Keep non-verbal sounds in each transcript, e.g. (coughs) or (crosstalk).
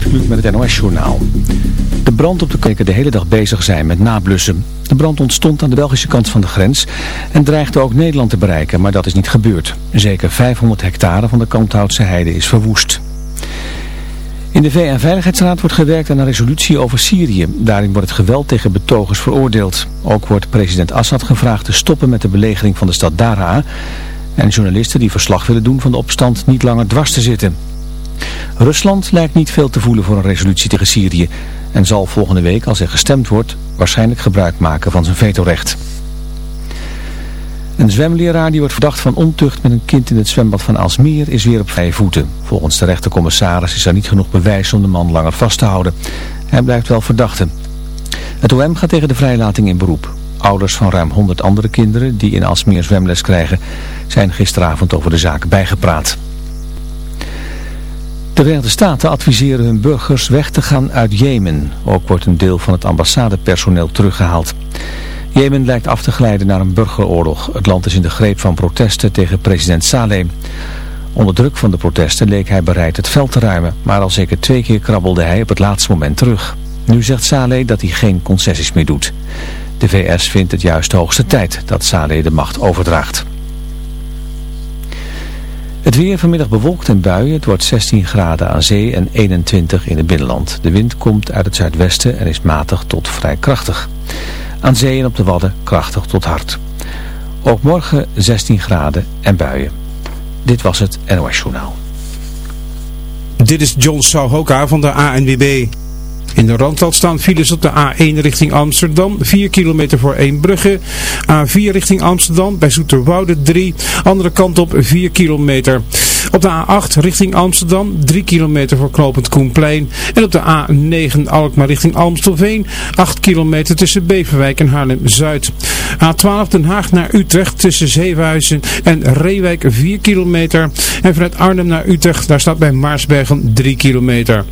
Gert met het NOS Journaal. De brand op de keken de hele dag bezig zijn met nablussen. De brand ontstond aan de Belgische kant van de grens en dreigde ook Nederland te bereiken, maar dat is niet gebeurd. Zeker 500 hectare van de Kanthoutse heide is verwoest. In de VN-veiligheidsraad wordt gewerkt aan een resolutie over Syrië. Daarin wordt het geweld tegen betogers veroordeeld. Ook wordt president Assad gevraagd te stoppen met de belegering van de stad Daraa... en journalisten die verslag willen doen van de opstand niet langer dwars te zitten. Rusland lijkt niet veel te voelen voor een resolutie tegen Syrië... en zal volgende week, als er gestemd wordt, waarschijnlijk gebruik maken van zijn vetorecht. Een zwemleraar die wordt verdacht van ontucht met een kind in het zwembad van Alsmeer is weer op vrije voeten. Volgens de rechtercommissaris is er niet genoeg bewijs om de man langer vast te houden. Hij blijft wel verdachte. Het OM gaat tegen de vrijlating in beroep. Ouders van ruim 100 andere kinderen die in Alsmeer zwemles krijgen zijn gisteravond over de zaak bijgepraat. De Verenigde Staten adviseren hun burgers weg te gaan uit Jemen. Ook wordt een deel van het ambassadepersoneel teruggehaald. Jemen lijkt af te glijden naar een burgeroorlog. Het land is in de greep van protesten tegen president Saleh. Onder druk van de protesten leek hij bereid het veld te ruimen, maar al zeker twee keer krabbelde hij op het laatste moment terug. Nu zegt Saleh dat hij geen concessies meer doet. De VS vindt het juist de hoogste tijd dat Saleh de macht overdraagt. Het weer vanmiddag bewolkt en buien. Het wordt 16 graden aan zee en 21 in het binnenland. De wind komt uit het zuidwesten en is matig tot vrij krachtig. Aan zee en op de Wadden krachtig tot hard. Ook morgen 16 graden en buien. Dit was het NOS Journaal. Dit is John Souhoka van de ANWB. In de Randstad staan files op de A1 richting Amsterdam, 4 kilometer voor Eembrugge. A4 richting Amsterdam, bij Zoeterwoude 3. Andere kant op 4 kilometer. Op de A8 richting Amsterdam, 3 kilometer voor Knopend Koenplein. En op de A9 Alkmaar richting Amstelveen, 8 kilometer tussen Beverwijk en Haarlem-Zuid. A12 Den Haag naar Utrecht tussen Zevenhuizen en Reewijk 4 kilometer. En vanuit Arnhem naar Utrecht, daar staat bij Maarsbergen 3 kilometer.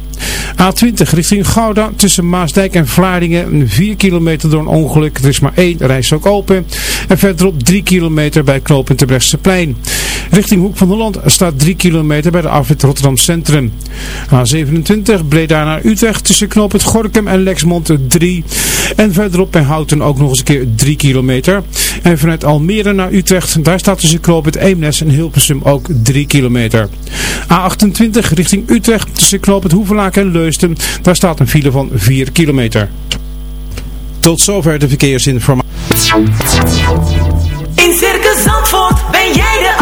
A20 richting Gouda tussen Maasdijk en Vlaardingen 4 kilometer door een ongeluk. Er is maar één reis ook open. En verderop 3 kilometer bij knooppunt Terbrechtseplein. Richting Hoek van Holland staat 3 kilometer bij de afrit Rotterdam Centrum. A27 Breda naar Utrecht tussen knooppunt Gorkum en Lexmond 3. En verderop bij Houten ook nog eens een keer 3 kilometer. En vanuit Almere naar Utrecht, daar staat tussen knooppunt Eemnes en Hilversum ook 3 kilometer. A28 richting Utrecht tussen knooppunt Hoevelaak en Leusden, daar staat een file van 4 kilometer. Tot zover de verkeersinformatie. In Circus Zandvoort ben jij de.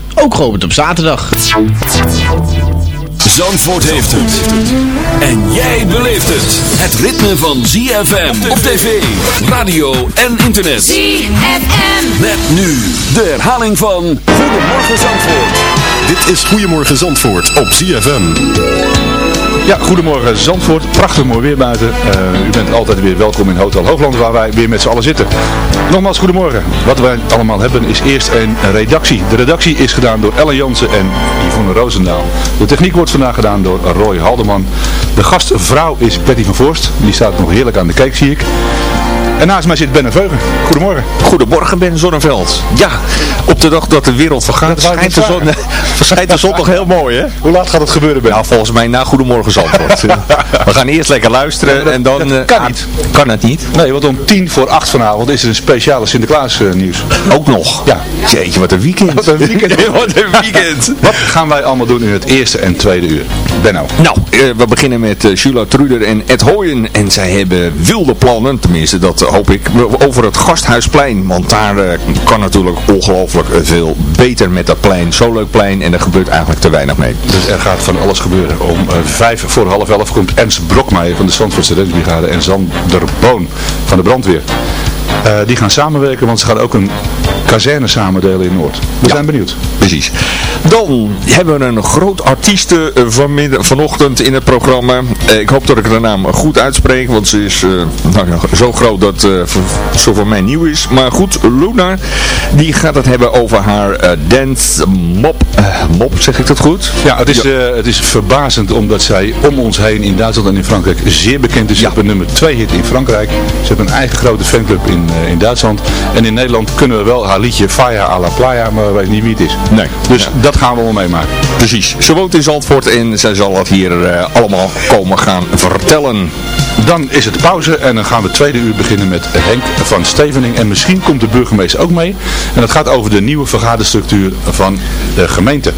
ook geopend op zaterdag. Zandvoort heeft het. En jij beleeft het. Het ritme van ZFM op tv, radio en internet. ZFM. Met nu de herhaling van Goedemorgen Zandvoort. Dit is Goedemorgen Zandvoort op ZFM. Ja, goedemorgen Zandvoort. Prachtig mooi weer buiten. Uh, u bent altijd weer welkom in Hotel Hoogland waar wij weer met z'n allen zitten. Nogmaals goedemorgen. Wat wij allemaal hebben is eerst een redactie. De redactie is gedaan door Ellen Jansen en Yvonne Roosendaal. De techniek wordt vandaag gedaan door Roy Haldeman. De gastvrouw is Betty van Voorst. Die staat nog heerlijk aan de kijk zie ik. En naast mij zit Ben en Veugen. Goedemorgen. Goedemorgen Ben Zonneveld. Ja, op de dag dat de wereld vergaat (laughs) schijnt de, zon, verschijnt de zon toch heel mooi hè? Hoe laat gaat het gebeuren, Ben? Nou, volgens mij na Goedemorgen Zandvoort. (laughs) We gaan eerst lekker luisteren en dan... dat eh, kan ah, niet. Kan het niet? Nee, want om tien voor acht vanavond is er een speciale Sinterklaas eh, nieuws. Ook nog? Ja. Jeetje, wat een weekend. Wat een weekend. (laughs) wat een weekend. Wat gaan wij allemaal doen in het eerste en tweede uur? Benno. Nou, eh, we beginnen met Jula Truder en Ed Hooyen. En zij hebben wilde plannen, tenminste dat hoop ik, over het Gasthuisplein. Want daar eh, kan natuurlijk ongelooflijk veel beter met dat plein. Zo leuk plein en er gebeurt eigenlijk te weinig mee. Dus er gaat van alles gebeuren. Om eh, vijf voor half elf komt Ernst Brokmeijer van de Zandvoortse Reddingsbrigade en Sander Boon van de brandweer. Eh, die gaan samenwerken, want ze gaan ook een kazerne samendelen in Noord. We zijn benieuwd. Precies. Dan hebben we een groot artieste eh, vanmiddag, vanochtend in het programma. Eh, ik hoop dat ik haar naam goed uitspreek, want ze is nou ja, zo groot dat eh, voor, mij nieuw is. Maar goed, Luna, die gaat het hebben over haar dance mop. mop, zeg ik dat goed? Ja, het is, het is verbazend omdat zij om ons heen in Duitsland en in Frankrijk zeer bekend is. Ze hebben nummer 2 hit in Frankrijk. Ze hebben een eigen grote fanclub in, eh, in Duitsland. En in Nederland kunnen we wel haar liedje Faya a la Playa, maar we weten niet wie het is. Nee. Dus Ja. dat gaan we wel meemaken. Precies. Ze woont in Zandvoort en zij zal het hier eh, allemaal komen gaan vertellen. Dan is het pauze en dan gaan we tweede uur beginnen met Henk van Stevening. En misschien komt de burgemeester ook mee. En dat gaat over de nieuwe vergaderstructuur van de gemeente.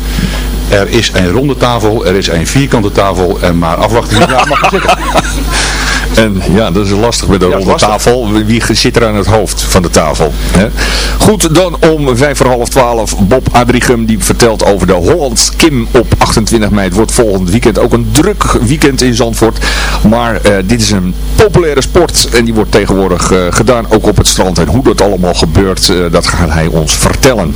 Er is een ronde tafel, er is een vierkante tafel en maar afwachten wie daar mag gaan zitten. (laughs) En ja, dat is lastig met de Ja, ronde tafel. Wie zit er aan het hoofd van de tafel? Hè? Goed, dan om vijf voor half twaalf Bob Adrichem die vertelt over de Hollands Kim op 28 mei. Het wordt volgend weekend ook een druk weekend in Zandvoort. Maar eh, dit is een populaire sport en die wordt tegenwoordig eh, gedaan ook op het strand. En hoe dat allemaal gebeurt, eh, dat gaat hij ons vertellen.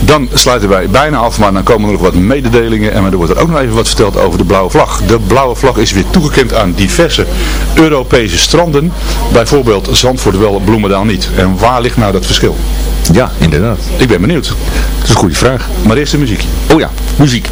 Dan sluiten wij bijna af, maar dan komen er nog wat mededelingen. En er wordt er ook nog even wat verteld over de blauwe vlag. De blauwe vlag is weer toegekend aan diverse Europese stranden. Bijvoorbeeld Zandvoort wel, Bloemendaal niet. En waar ligt nou dat verschil? Ja, inderdaad. Ik ben benieuwd. Dat is een goede vraag. Maar eerst de muziek. Oh ja, muziek.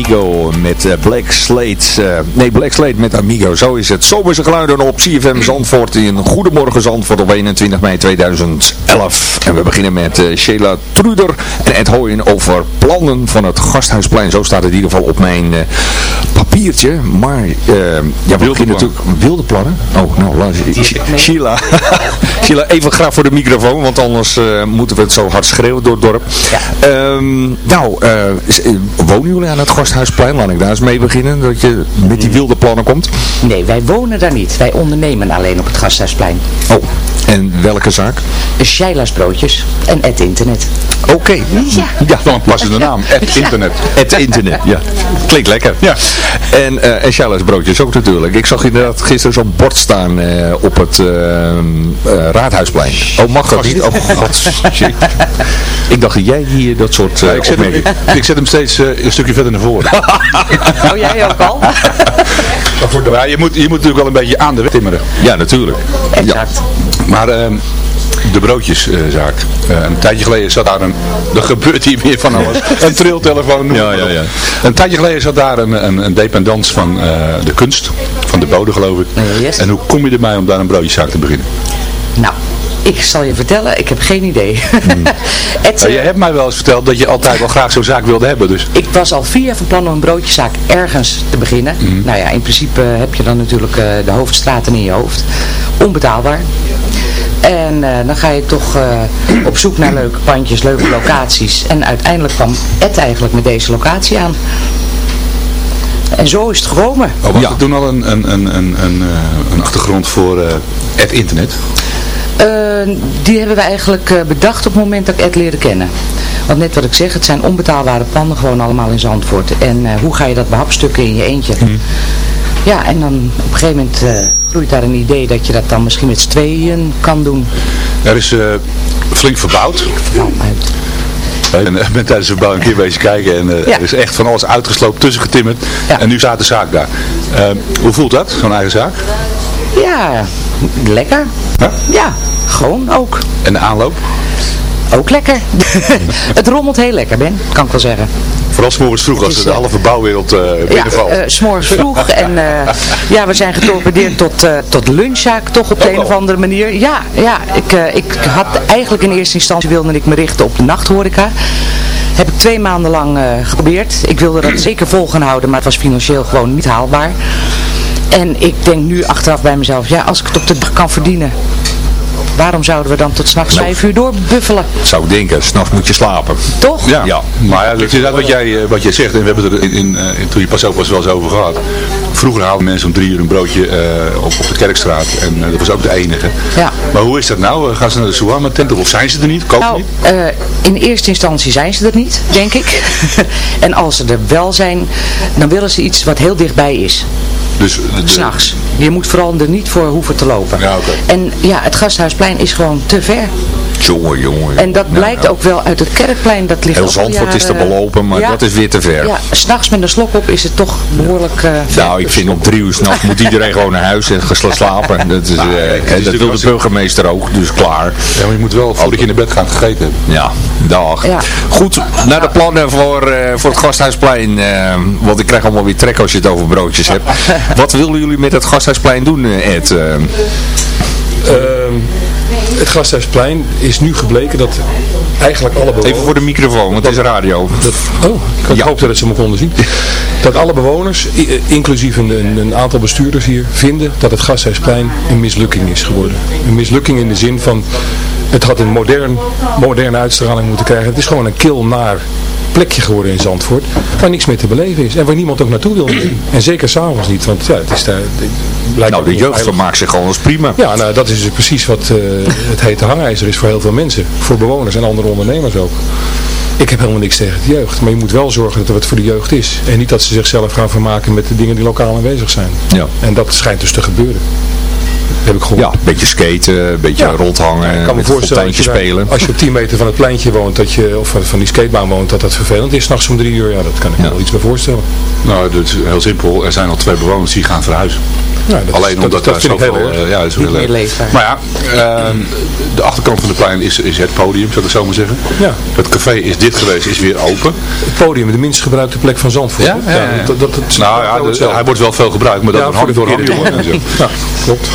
Amigo met eh, Black Slate. eh, nee, Black Slate met Amigo. Zo is het. Zomerse geluiden op CFM Zandvoort in Goedemorgen Zandvoort op 21 mei 2011. En we beginnen met eh, Sheila Truder en Ed Hooyen over plannen van het Gasthuisplein. Zo staat het in ieder geval op mijn papiertje. Maar ja, we beginnen natuurlijk... Wilde plannen? Oh, nou, laat Sheila. (laughs) Sheila, even graag voor de microfoon, want anders eh, moeten we het zo hard schreeuwen door het dorp. Ehm, nou, eh, eh, wonen jullie aan het Gasthuisplein? Laat ik daar eens mee beginnen, dat je met die wilde plannen komt. Nee, wij wonen daar niet. Wij ondernemen alleen op het Gasthuisplein. Oh, en welke zaak? Sheila's broodjes en het internet. Oké. Ja. Ja, Dan een passende naam. Het internet. Het internet, ja. Klinkt lekker. Ja. En, en Charles broodjes ook natuurlijk. Ik zag inderdaad gisteren zo'n bord staan op het eh, eh, Raadhuisplein. Oh, mag dat niet? Oh, (laughs) god. shit. Ik dacht dat jij hier dat soort eh Ja, ik, zet hem, ik, ik zet hem steeds eh, een stukje verder naar voren. (laughs) Oh, jij ook al? (laughs) Maar je, moet, je moet natuurlijk wel een beetje aan de weg timmeren. Ja, natuurlijk. Exact. Maar ehm, de broodjeszaak. Eh, een tijdje geleden zat daar een... Er gebeurt hier weer van alles. Een triltelefoon. noem Ja, ja, ja. Een tijdje geleden zat daar een, een, een dependance van eh, de kunst. Van de bode geloof ik. Yes. En hoe kom je erbij om daar een broodjeszaak te beginnen? Nou, ik zal je vertellen, ik heb geen idee. (laughs) Het, Ja, eh, jij hebt mij wel eens verteld dat je altijd wel graag zo'n zaak wilde hebben. Dus Ik was al vier jaar van plan om een broodjeszaak ergens te beginnen. Nou ja, in principe heb je dan natuurlijk eh, de hoofdstraten in je hoofd. Onbetaalbaar. En eh, dan ga je toch eh, op zoek naar leuke pandjes, leuke locaties. En uiteindelijk kwam Ed eigenlijk met deze locatie aan. En zo is het gekomen. oh, was Ja. toen al een, een, een, een, een, eh, een achtergrond voor eh, het internet? Eh, die hebben we eigenlijk eh, bedacht op het moment dat ik Ed leerde kennen. Want net wat ik zeg, het zijn onbetaalbare panden gewoon allemaal in Zandvoort. En eh, hoe ga je dat behapstukken in je eentje? Ja, en dan op een gegeven moment groeit daar een idee dat je dat dan misschien met z'n tweeën kan doen. Er is flink verbouwd. Nou, uit. En ik ben tijdens de verbouw een keer bezig kijken en Ja. er is echt van alles uitgesloopt, tussen getimmerd. Ja. En nu staat de zaak daar. Hoe voelt dat, zo'n eigen zaak? Ja, lekker. Ja? Ja, gewoon ook. En de aanloop? Ook lekker. (laughs) het rommelt heel lekker, Ben, kan ik wel zeggen. Vooral 's morgens vroeg als is, de eh, halve bouwwereld eh Ja, binnenvalt. eh, 's s'morgens vroeg. (laughs) En eh, ja, we zijn getorpedeerd tot, eh, tot lunchzaak toch op de een of andere manier. Ja, ja ik, eh, ik had eigenlijk in eerste instantie wilde ik me richten op de nachthoreca. Heb ik twee maanden lang eh, geprobeerd. Ik wilde dat (clears throat) zeker vol gaan houden, maar het was financieel gewoon niet haalbaar. En ik denk nu achteraf bij mezelf, ja, als ik het op de dag kan verdienen, waarom zouden we dan tot s'nachts Nou. vijf uur doorbuffelen? Zou ik denken, s'nachts moet je slapen. Toch? Ja. Ja. maar ja, dat is inderdaad wat jij, eh, wat jij zegt. En we hebben er in, in, eh, toen je pas ook was wel eens over gehad. Vroeger haalden mensen om drie uur een broodje eh, op, op de Kerkstraat. En dat was ook de enige. Ja. Maar hoe is dat nou? Gaan ze naar de Suama tent of zijn ze er niet? Kopen Nou, niet? eh, in eerste instantie zijn ze er niet, denk ik. (laughs) en als ze er wel zijn, dan willen ze iets wat heel dichtbij is. Dus de- de- S'nachts. Je moet vooral er niet voor hoeven te lopen. Ja, oké. En ja, het Gasthuisplein is gewoon te ver. Jongen, jongen. En dat Nou, blijkt nou. ook wel uit het Kerkplein. Dat ligt Heel Zandvoort is te jaren- belopen, maar Ja. dat is weer te ver. Ja, s'nachts met een slok op is het toch behoorlijk eh, ver. Nou, ik vind om drie uur s'nachts moet iedereen (laughs) gewoon naar huis en gesla- slapen. Dat, is, Nou, eh, dat wil de burgemeester ook, dus klaar. Ja, maar je moet wel voordat je naar bed gaat gegeten hebben. Ja, dag. Ja. Goed, naar de plannen voor, eh, voor het Gasthuisplein. eh, want ik krijg allemaal weer trek als je het over broodjes hebt. (laughs) Wat willen jullie met het Gasthuisplein doen, eh, Ed? Eh, Ehm, het Gasthuisplein is nu gebleken dat eigenlijk alle bewoners... even voor de microfoon, want het is radio. Dat, oh, ik had Ja. gehoopt dat ze me konden zien. Dat alle bewoners, inclusief een, een, een aantal bestuurders hier, vinden dat het Gasthuisplein een mislukking is geworden. Een mislukking in de zin van, het had een modern, moderne uitstraling moeten krijgen. Het is gewoon een kil naar plekje geworden in Zandvoort, waar niks meer te beleven is. En waar niemand ook naartoe wil. En zeker s'avonds niet, want ja, het is daar... het Nou, de jeugd vermaakt zich gewoon als prima. Ja, nou dat is dus precies wat eh, (laughs) het hete hangijzer is voor heel veel mensen. Voor bewoners en andere ondernemers ook. Ik heb helemaal niks tegen de jeugd. Maar je moet wel zorgen dat er wat voor de jeugd is. En niet dat ze zichzelf gaan vermaken met de dingen die lokaal aanwezig zijn. Ja. En dat schijnt dus te gebeuren. Heb ik gehoord. Ja, een beetje skaten, een beetje Ja. rondhangen, Ik kan me voorstellen je, daar- spelen. als je op 10 meter van het pleintje woont, dat je, of van die skatebaan woont, dat dat vervelend is. S'nachts om drie uur, ja, dat kan ik me Ja. wel iets bij voorstellen. Nou, dat is heel simpel. Er zijn al twee bewoners die gaan verhuizen. dat Alleen is- omdat dat daar zoveel... eh, ja, is Niet heel meer erg. leefbaar. Maar ja, ehm, de achterkant van de plein is, is het podium, zou ik het zo maar zeggen. Ja. Het café is dit geweest, is weer open. Het podium, de minst gebruikte plek van Zandvoort. Ja, ja, ja. dat, dat, dat, nou ja, de- hij wordt wel veel gebruikt, maar dat Ja, de door en zo. dingen. Ja, klopt.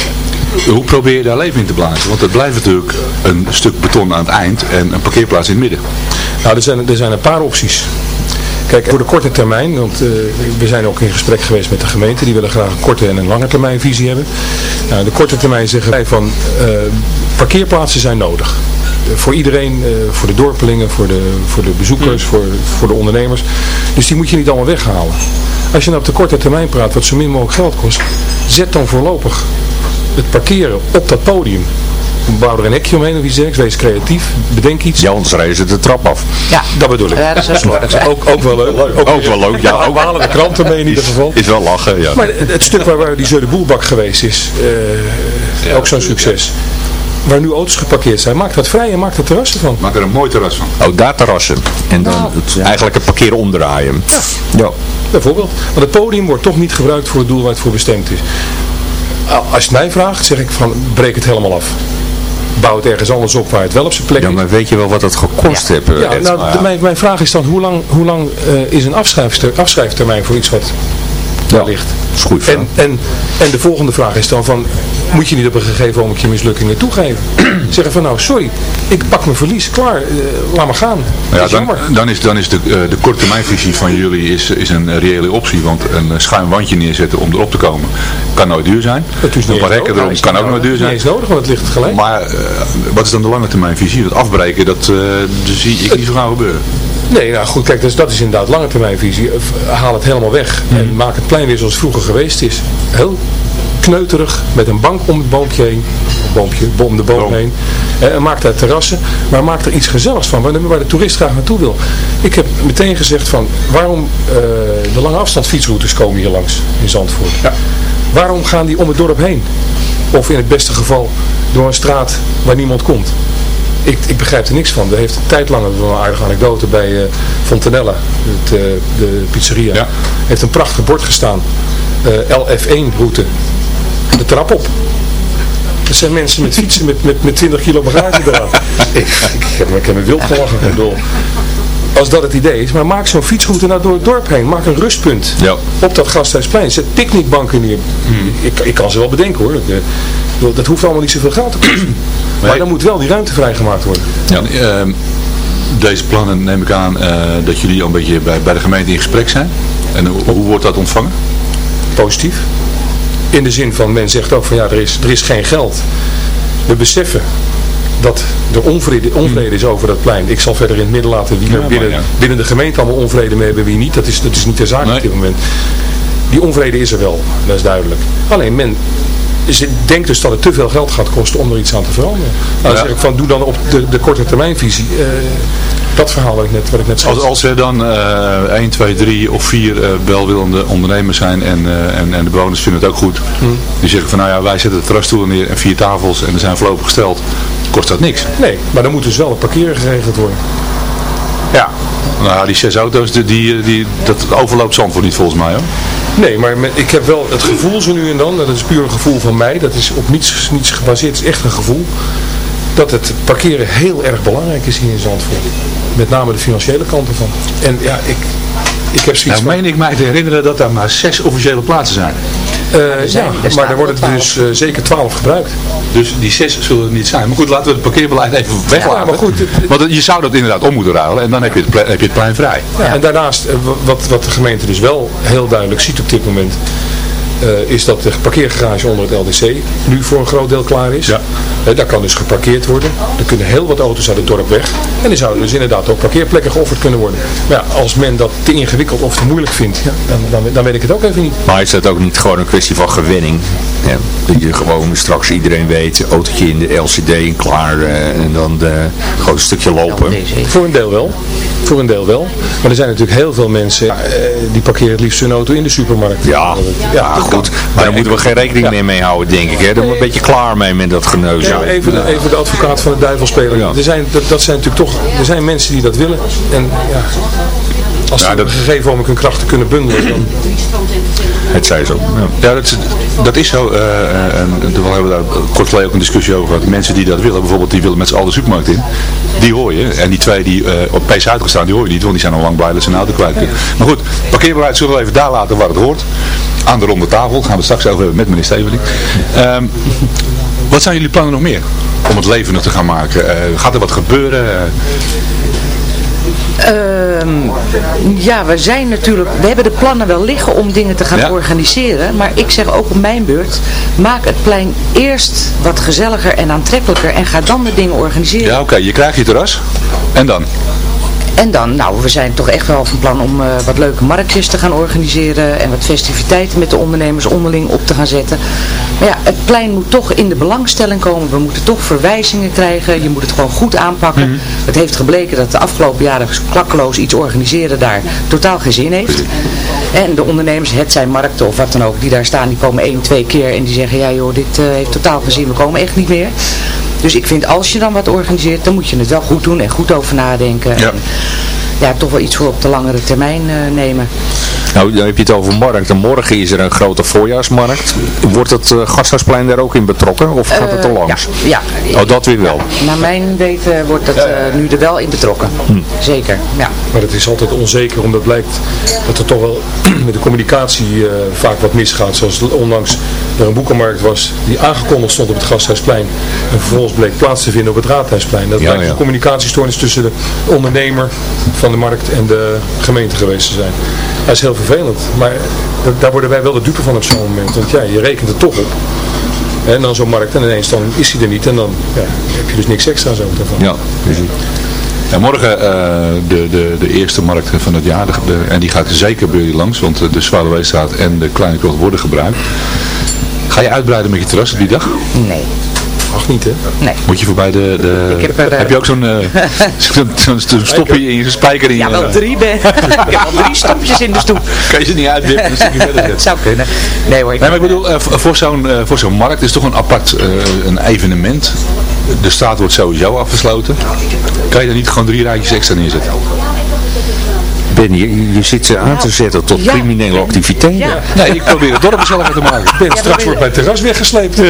Hoe probeer je daar leven in te blazen? Want het blijft natuurlijk een stuk beton aan het eind en een parkeerplaats in het midden. Nou, er zijn, er zijn een paar opties. Kijk, voor de korte termijn, want eh, we zijn ook in gesprek geweest met de gemeente, die willen graag een korte en een lange termijn visie hebben. Nou, de korte termijn zeggen wij van eh, parkeerplaatsen zijn nodig. Eh, voor iedereen, voor de dorpelingen, voor de, voor de bezoekers, voor, voor de ondernemers. Dus die moet je niet allemaal weghalen. Als je nou op de korte termijn praat, wat zo min mogelijk geld kost, zet dan voorlopig het parkeren op dat podium. Bouw er een hekje omheen of iets dergelijks, wees creatief, bedenk iets. Ja, anders rijden ze de trap af. Ja, Dat bedoel ik. ja dat is slordig. Ook, ook wel leuk. Ook, Ook wel leuk, ja. ook we halen de kranten mee in ieder geval. Is wel lachen, ja. Maar het, het stuk waar, waar die Boelbak geweest is, eh, ook zo'n succes. Waar nu auto's geparkeerd zijn, maak dat vrij en maak er terrassen van. Maak er een mooi terras van. Oh, daar terrassen. En dan Nou, het, eigenlijk het parkeren omdraaien. Ja. Bijvoorbeeld. Want het podium wordt toch niet gebruikt voor het doel waar het voor bestemd is. Al- Als je het mij vraagt, zeg ik van breek het helemaal af. Bouw het ergens anders op waar het wel op zijn plek Ja, is. maar weet je wel wat dat gekost heeft? eh, Ja, nou, de- mijn, mijn vraag is dan, hoe lang, hoe lang eh, is een afschrijftermijn voor iets wat ligt? Is goed vraag. En, en, en de volgende vraag is dan van, moet je niet op een gegeven moment je mislukkingen toegeven? (clears throat) Zeggen van nou, sorry, ik pak mijn verlies, klaar, eh, laat maar gaan. Ja, is dan, dan is, dan is de, eh, de korte termijnvisie van jullie is, is een reële optie. Want een eh, schuin wandje neerzetten om erop te komen kan nooit duur zijn. Dat is een paar hekken erom Is kan ook nooit duur zijn. eens nodig, want het ligt gelijk. Maar wat is dan de lange termijn visie? Dat afbreken, dat, dat zie ik niet zo gauw gebeuren. Nee, nou goed, kijk, dus dat is inderdaad lange termijnvisie. Eh, Haal het helemaal weg en maak het plein weer zoals het vroeger geweest is. Heel kneuterig, met een bank om het boompje heen, boompje, om de boom, Boom. heen. Eh, En maak daar terrassen, maar maak er iets gezelligs van, waar de, waar de toerist graag naartoe wil. Ik heb meteen gezegd van, waarom eh, de lange afstand fietsroutes komen hier langs in Zandvoort? Waarom gaan die om het dorp heen? Of in het beste geval door een straat waar niemand komt? Ik, ik begrijp er niks van. Er heeft een tijd lang, dat is wel een aardige anekdote, bij eh, Fontanella, het, eh, de pizzeria, Ja. heeft een prachtig bord gestaan. eh, LF1 route. De trap op. Er zijn mensen met fietsen met, met, met 20 kilo bagage eraan. (laughs) ik, ik, heb, ik heb me wild gelachen. Ik bedoel, Als dat het idee is, maar maak zo'n fietsroute nou door het dorp heen. Maak een rustpunt Ja. op dat Gasthuisplein. Zet picknickbanken neer. Ik, ik kan ze wel bedenken hoor. Bedoel, Dat hoeft allemaal niet zoveel geld te kosten. Maar dan moet wel die ruimte vrijgemaakt worden. Ja, ehm, deze plannen neem ik aan eh, dat jullie al een beetje bij, bij de gemeente in gesprek zijn. En hoe, hoe wordt dat ontvangen? Positief. In de zin van, men zegt ook van ja, er is, er is geen geld. We beseffen dat er onvrede, onvrede is over dat plein. Ik zal verder in het midden laten wie er binnen, ja. binnen de gemeente allemaal onvrede mee hebben, wie niet. Dat is, dat is niet ter zake Nee. op dit moment. Die onvrede is er wel, dat is duidelijk. Alleen men is- denkt dus dat het te veel geld gaat kosten om er iets aan te veranderen. Nou, dan zeg ik van, doe dan op de, de korte termijnvisie eh, dat verhaal wat ik net, wat ik net zei. Als, als er dan eh 1, 2, 3 of 4 eh welwillende ondernemers zijn en, eh, en, en de bewoners vinden het ook goed. Die zeggen van nou ja, wij zetten de terrasstoelen neer en vier tafels en er zijn voorlopig gesteld. Kost dat niks. Nee, maar dan moet dus wel het parkeren geregeld worden. Ja. Nou, die zes auto's, die, die, die, dat overloopt Zandvoort niet volgens mij hoor. Nee, maar met- ik heb wel het gevoel zo nu en dan, dat is puur een gevoel van mij, dat is op niets, niets gebaseerd, het is echt een gevoel, dat het parkeren heel erg belangrijk is hier in Zandvoort. Met name de financiële kant ervan. En ja, ik, ik heb zoiets Nou van... meen ik mij te herinneren dat daar maar zes officiële plaatsen zijn. Eh, zijn- ja, er maar er worden er dus eh, zeker twaalf gebruikt. Dus die zes zullen er niet zijn. Maar goed, laten we het parkeerbeleid even weglaten. Ja, maar goed, het- Want je zou dat inderdaad om moeten ruilen en dan heb je het, ple- heb je het plein vrij. Ja, En daarnaast, eh, wa- wat, wat de gemeente dus wel heel duidelijk ziet op dit moment, eh, is dat de parkeergarage onder het LDC nu voor een groot deel klaar is. Ja. Eh, daar kan dus geparkeerd worden. Er kunnen heel wat auto's uit het dorp weg. En er zouden dus inderdaad ook parkeerplekken geofferd kunnen worden. Maar ja, als men dat te ingewikkeld of te moeilijk vindt, ja, dan, dan, dan weet ik het ook even niet. Maar is dat ook niet gewoon een kwestie van gewenning? Ja, dat je gewoon straks iedereen weet, autootje in de LCD en klaar eh, en dan eh, gewoon een stukje lopen. Voor een deel wel. Voor een deel wel. Maar er zijn natuurlijk heel veel mensen ja, eh, die parkeren het liefst hun auto in de supermarkt. Ja, ja, dat goed. kan. Maar daar moeten we geen rekening meer mee houden, denk ik. Hè? Daar moet een beetje klaar mee met dat geneus. Ja, even, de, even de advocaat van de duivel spelen. Ja. Er zijn, dat, dat zijn natuurlijk toch, er zijn mensen die dat willen. En ja, als Ja, ze dat- op een gegeven moment hun krachten kunnen bundelen, dan... Het zij zo. Ja, dat, is- dat is zo. eh, eh, en toevallig hebben we daar kort geleden ook een discussie over gehad. Die mensen die dat willen, bijvoorbeeld die willen met z'n allen de supermarkt in, die hoor je. En die twee die eh, op PC uitgestaan, die hoor je niet, want die zijn al lang blij dat ze een auto kwijt kunnen. Maar goed, parkeerbeleid zullen we even daar laten waar het hoort. Aan de ronde tafel, gaan we het straks over hebben met meneer Steveling. Ehm, wat zijn jullie plannen nog meer? Om het levendig te gaan maken. Gaat er wat gebeuren? Eh, Ehm, ja, we zijn natuurlijk, we hebben de plannen wel liggen om dingen te gaan Ja. organiseren. Maar ik zeg ook op mijn beurt, maak het plein eerst wat gezelliger en aantrekkelijker en ga dan de dingen organiseren. ja, oké, je krijgt je terras. En dan? En dan, nou, we zijn toch echt wel van plan om eh, wat leuke marktjes te gaan organiseren en wat festiviteiten met de ondernemers onderling op te gaan zetten. Maar ja, het plein moet toch in de belangstelling komen. We moeten toch verwijzingen krijgen. Je moet het gewoon goed aanpakken. Het heeft gebleken dat de afgelopen jaren klakkeloos iets organiseren daar totaal geen zin heeft. En de ondernemers, het zijn markten of wat dan ook, die daar staan, die komen één, twee keer en die zeggen, ja joh, dit eh, heeft totaal geen zin, we komen echt niet meer. Dus ik vind, als je dan wat organiseert, dan moet je het wel goed doen en goed over nadenken. Ja. En, ja, toch wel iets voor op de langere termijn eh, nemen. Nou, dan heb je het over markt. En morgen is er een grote voorjaarsmarkt. Wordt het eh, Gasthuisplein daar ook in betrokken? Of gaat het er Eh, langs? Ja, ja. Oh, dat weer wel. Naar mijn weten wordt dat eh, nu er wel in betrokken. Zeker, ja. Maar het is altijd onzeker omdat blijkt dat er toch wel (clears throat) met de communicatie eh, vaak wat misgaat. Zoals onlangs er een boekenmarkt was die aangekondigd stond op het Gasthuisplein. En vervolgens bleek plaats te vinden op het Raadhuisplein. Dat Ja, blijkt ja. een communicatiestoornis tussen de ondernemer van de markt en de gemeente geweest te zijn. Dat is heel vervelend. Maar da- daar worden wij wel de dupe van op zo'n moment. Want ja, je rekent er toch op. En dan zo'n markt en ineens dan is hij er niet. En dan ja, heb je dus niks extra's ook daarvan. Ja, precies. En morgen eh, de, de, de eerste markt van het jaar. En die gaat zeker bij jullie langs, want eh, de Zwaluweestraat en de Kleine Krocht worden gebruikt. Ga je uitbreiden met je terras die dag? Nee. Mag niet, hè? Nee. Moet je voorbij de... de Ik heb er, eh, je ook zo'n eh, (laughs) zo'n stopje in je spijker in je... Ja, wel drie ben. (laughs) ik heb al drie stopjes in de stoep. Kan je ze niet uitwippen, je verder (laughs) zou kunnen. Nee hoor. ik- Nee, maar ik bedoel, eh, v- voor zo'n eh, voor zo'n markt is toch een apart eh, een evenement. De straat wordt sowieso afgesloten. Kan je daar niet gewoon drie rijtjes extra neerzetten? Ben, je, je zit ze aan te zetten tot Ja. criminele activiteiten. Ja. Nee, ik probeer het dorp gezelliger te maken. Ben, straks wordt mijn terras weggesleept. (laughs)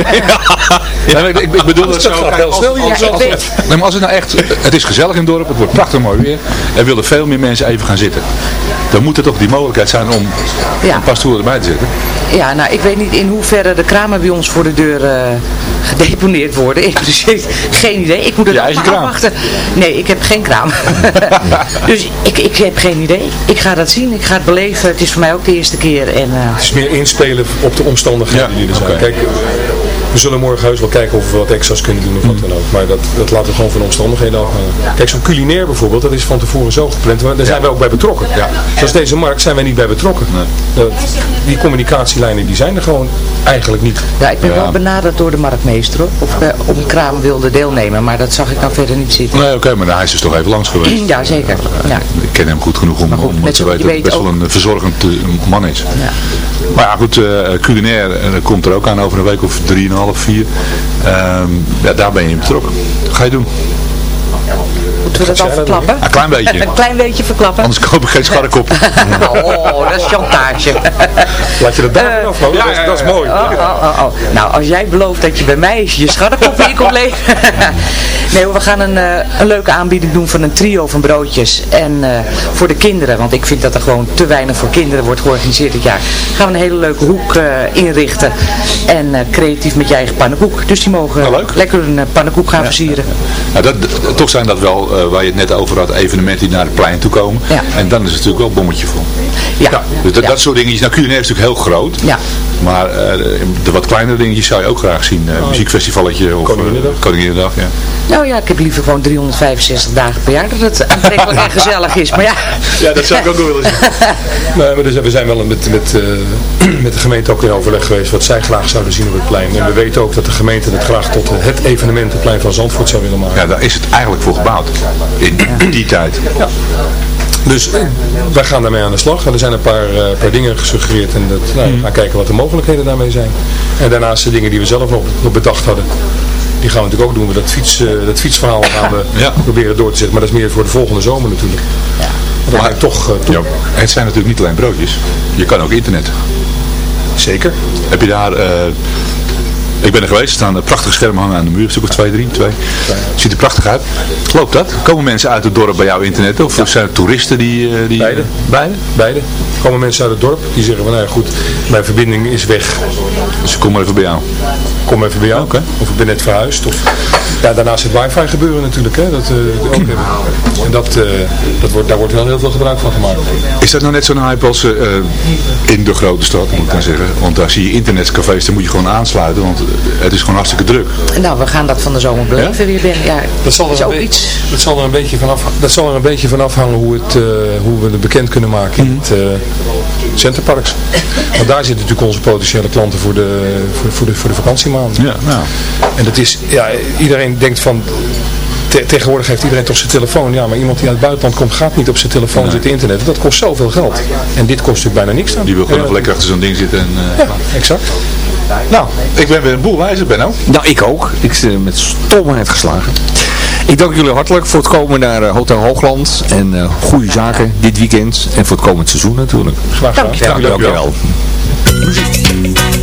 Nee, maar ik, ik, ik bedoel dat zo. gaat kijk, heel als- snel hier als- Ja, als- weet. Nee, maar als het nou echt, het is gezellig in het dorp, het wordt prachtig mooi weer. Er willen veel meer mensen even gaan zitten. Dan moet er toch die mogelijkheid zijn om Ja. een stoelen erbij te zetten. Ja, nou, ik weet niet in hoeverre de kramen bij ons voor de deur eh, gedeponeerd worden. Ik precies (laughs) geen idee. Ik moet het maar kraam? afwachten. Nee, ik heb geen kraam. (laughs) dus ik, ik heb geen idee. Ik ga dat zien. Ik ga het beleven. Het is voor mij ook de eerste keer. En, eh, Het is meer inspelen op de omstandigheden Ja, die er zijn. Kijk, we zullen morgen heus wel kijken of we wat extra's kunnen doen of wat dan ook. Maar dat, dat laten we gewoon van de omstandigheden afhangen. Kijk, zo'n culinair bijvoorbeeld, dat is van tevoren zo gepland. Maar daar zijn wij ook bij betrokken. Ja. Zoals deze markt zijn wij niet bij betrokken. Dat, die communicatielijnen die zijn er gewoon eigenlijk niet. ja, ik ben Ja. wel benaderd door de marktmeester hoor, of ik eh, een kraam wilde deelnemen. Maar dat zag ik dan verder niet zitten. Nee, oké, maar hij is dus toch even langs geweest. Ja, zeker. Ja. Ik ken hem goed genoeg om, goed, om te weten dat het best wel een verzorgend eh, man is. Ja. Maar ja, goed, eh, culinair eh, komt er ook aan over een week of drieënhalf, vier. Ehm, ja, daar ben je in betrokken. Ga je doen? Moeten we dat al verklappen? Een klein beetje. Een klein beetje verklappen? Anders koop ik geen scharrekop. (laughs) Oh, dat is chantage. Laat je dat daar vanaf houden, dat, is- dat is mooi. Oh, oh, oh. Nou, als jij belooft dat je bij mij je scharrekop in komt leveren. (laughs) nee hoor, we gaan een, eh, een leuke aanbieding doen van een trio van broodjes. En eh, voor de kinderen, want ik vind dat er gewoon te weinig voor kinderen wordt georganiseerd dit jaar. Gaan we een hele leuke hoek eh, inrichten. En eh, creatief met je eigen pannenkoek. Dus die mogen Nou, lekker een pannenkoek gaan versieren. Nou, dat, dat- toch zijn dat wel, eh, waar je het net over had, evenementen die naar het plein toe komen. Ja. En dan is het natuurlijk wel een bommetje vol. Ja, Dus dat, ja. dat soort dingetjes, nou culinair is natuurlijk heel groot. Ja. Maar eh, de wat kleinere dingetjes zou je ook graag zien. Oh. Uh, muziekfestivalletje of Koninginnedag. eh, Koninginnedag, ja. Nou ja, ik heb liever gewoon 365 dagen per jaar dat het aantrekkelijk en gezellig is. Maar ja, Ja, dat zou ik ook wel willen zien. (laughs) Nee, maar dus, we zijn wel met, met, eh, (clears throat) met de gemeente ook in overleg geweest wat zij graag zouden zien op het plein. En we weten ook dat de gemeente het graag tot het evenementenplein van Zandvoort zou willen maken. Ja, daar is het eigenlijk voor gebouwd. In, (clears throat) die tijd. Dus eh, wij gaan daarmee aan de slag. En er zijn een paar, eh, paar dingen gesuggereerd en dat, nou, we gaan kijken wat de mogelijkheden daarmee zijn. En daarnaast de dingen die we zelf nog, nog bedacht hadden. Die gaan we natuurlijk ook doen. Dat, fiets, eh, dat fietsverhaal (laughs) gaan we Ja. proberen door te zetten. Maar dat is meer voor de volgende zomer natuurlijk. Dan Maar- toch, eh, toch Ja, het zijn natuurlijk niet alleen broodjes. Je kan ook internet. Zeker. Heb je daar... eh, ik ben er geweest, er staan prachtige schermen hangen aan de muur, stuk of twee, drie, twee. Ziet er prachtig uit. Loopt dat? Komen mensen uit het dorp bij jouw internet? Of zijn het toeristen die... die Beide. Beide? Beide. Komen mensen uit het dorp die zeggen van, nou ja goed, mijn verbinding is weg. Dus ik kom maar even bij jou. Kom even bij jou. Of ik ben net verhuisd. Of, ja, daarnaast het wifi gebeuren natuurlijk. Hè, dat, eh, ook hebben. En dat, eh, dat wordt, daar wordt wel heel veel gebruik van gemaakt. Is dat nou net zo'n hype als eh, in de grote stad, moet ik dan zeggen? Want daar zie je internetcafés, daar moet je gewoon aansluiten, want het is gewoon hartstikke druk. Nou, we gaan dat van de zomer beleven weer binnen. Ja, Dat zal, er is een ook iets. dat, zal er een beetje van af, dat zal er een beetje van afhangen hoe, het, eh, hoe we het bekend kunnen maken in het eh centerparks. Want daar zitten natuurlijk onze potentiële klanten voor de, voor, voor de, voor de vakantiemaanden. Ja, nou. En dat is, ja, iedereen denkt van, te- tegenwoordig heeft iedereen toch zijn telefoon. Ja, maar iemand die uit het buitenland komt gaat niet op zijn telefoon zitten internet. Dat kost zoveel geld. En dit kost natuurlijk bijna niks dan. Die wil gewoon Ja, nog lekker achter zo'n ding zitten. En, eh, Ja, exact. Nou, ik ben weer een boel wijzer, Benno. Nou, ik ook. Ik ben met stomheid geslagen. Ik dank jullie hartelijk voor het komen naar eh, Hotel Hoogland. En eh, goede zaken dit weekend. En voor het komend seizoen natuurlijk. Graag gedaan. Ja, dankjewel. The tide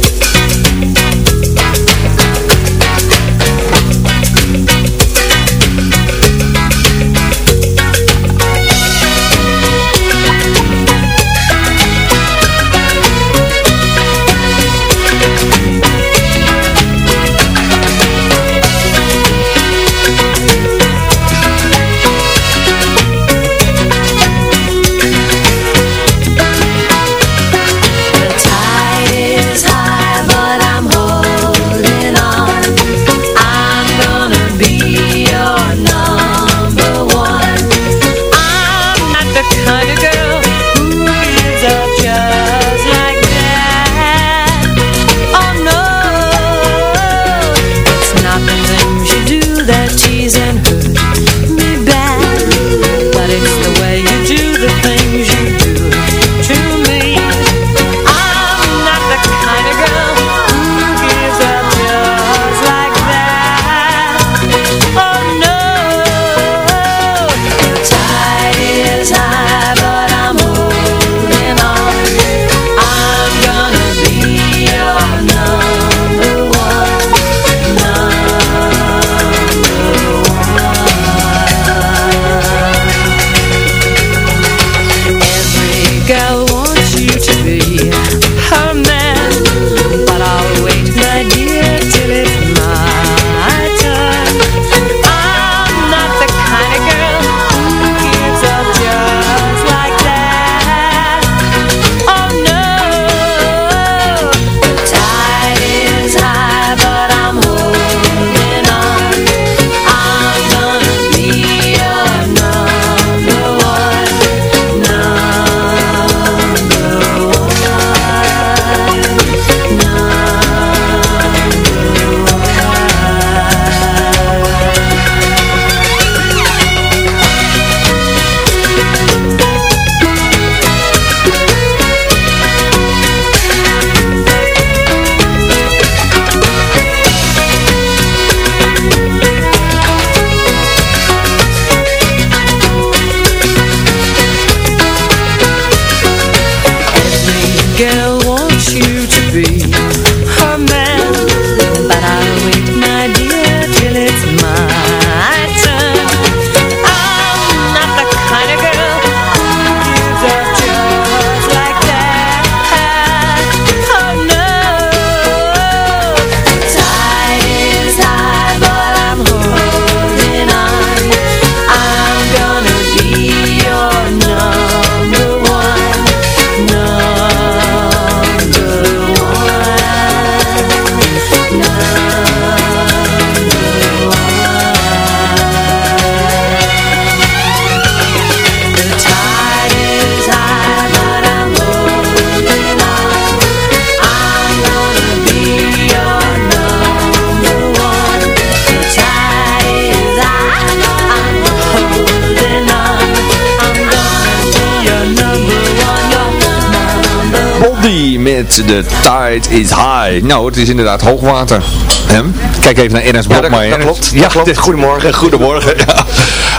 de tide is high. Nou, het is inderdaad hoogwater. Hè? Kijk even naar Ernst Ja, dat- Brokmeijer. klopt. Ja, klopt. dit- Goedemorgen. Goedemorgen. Ja.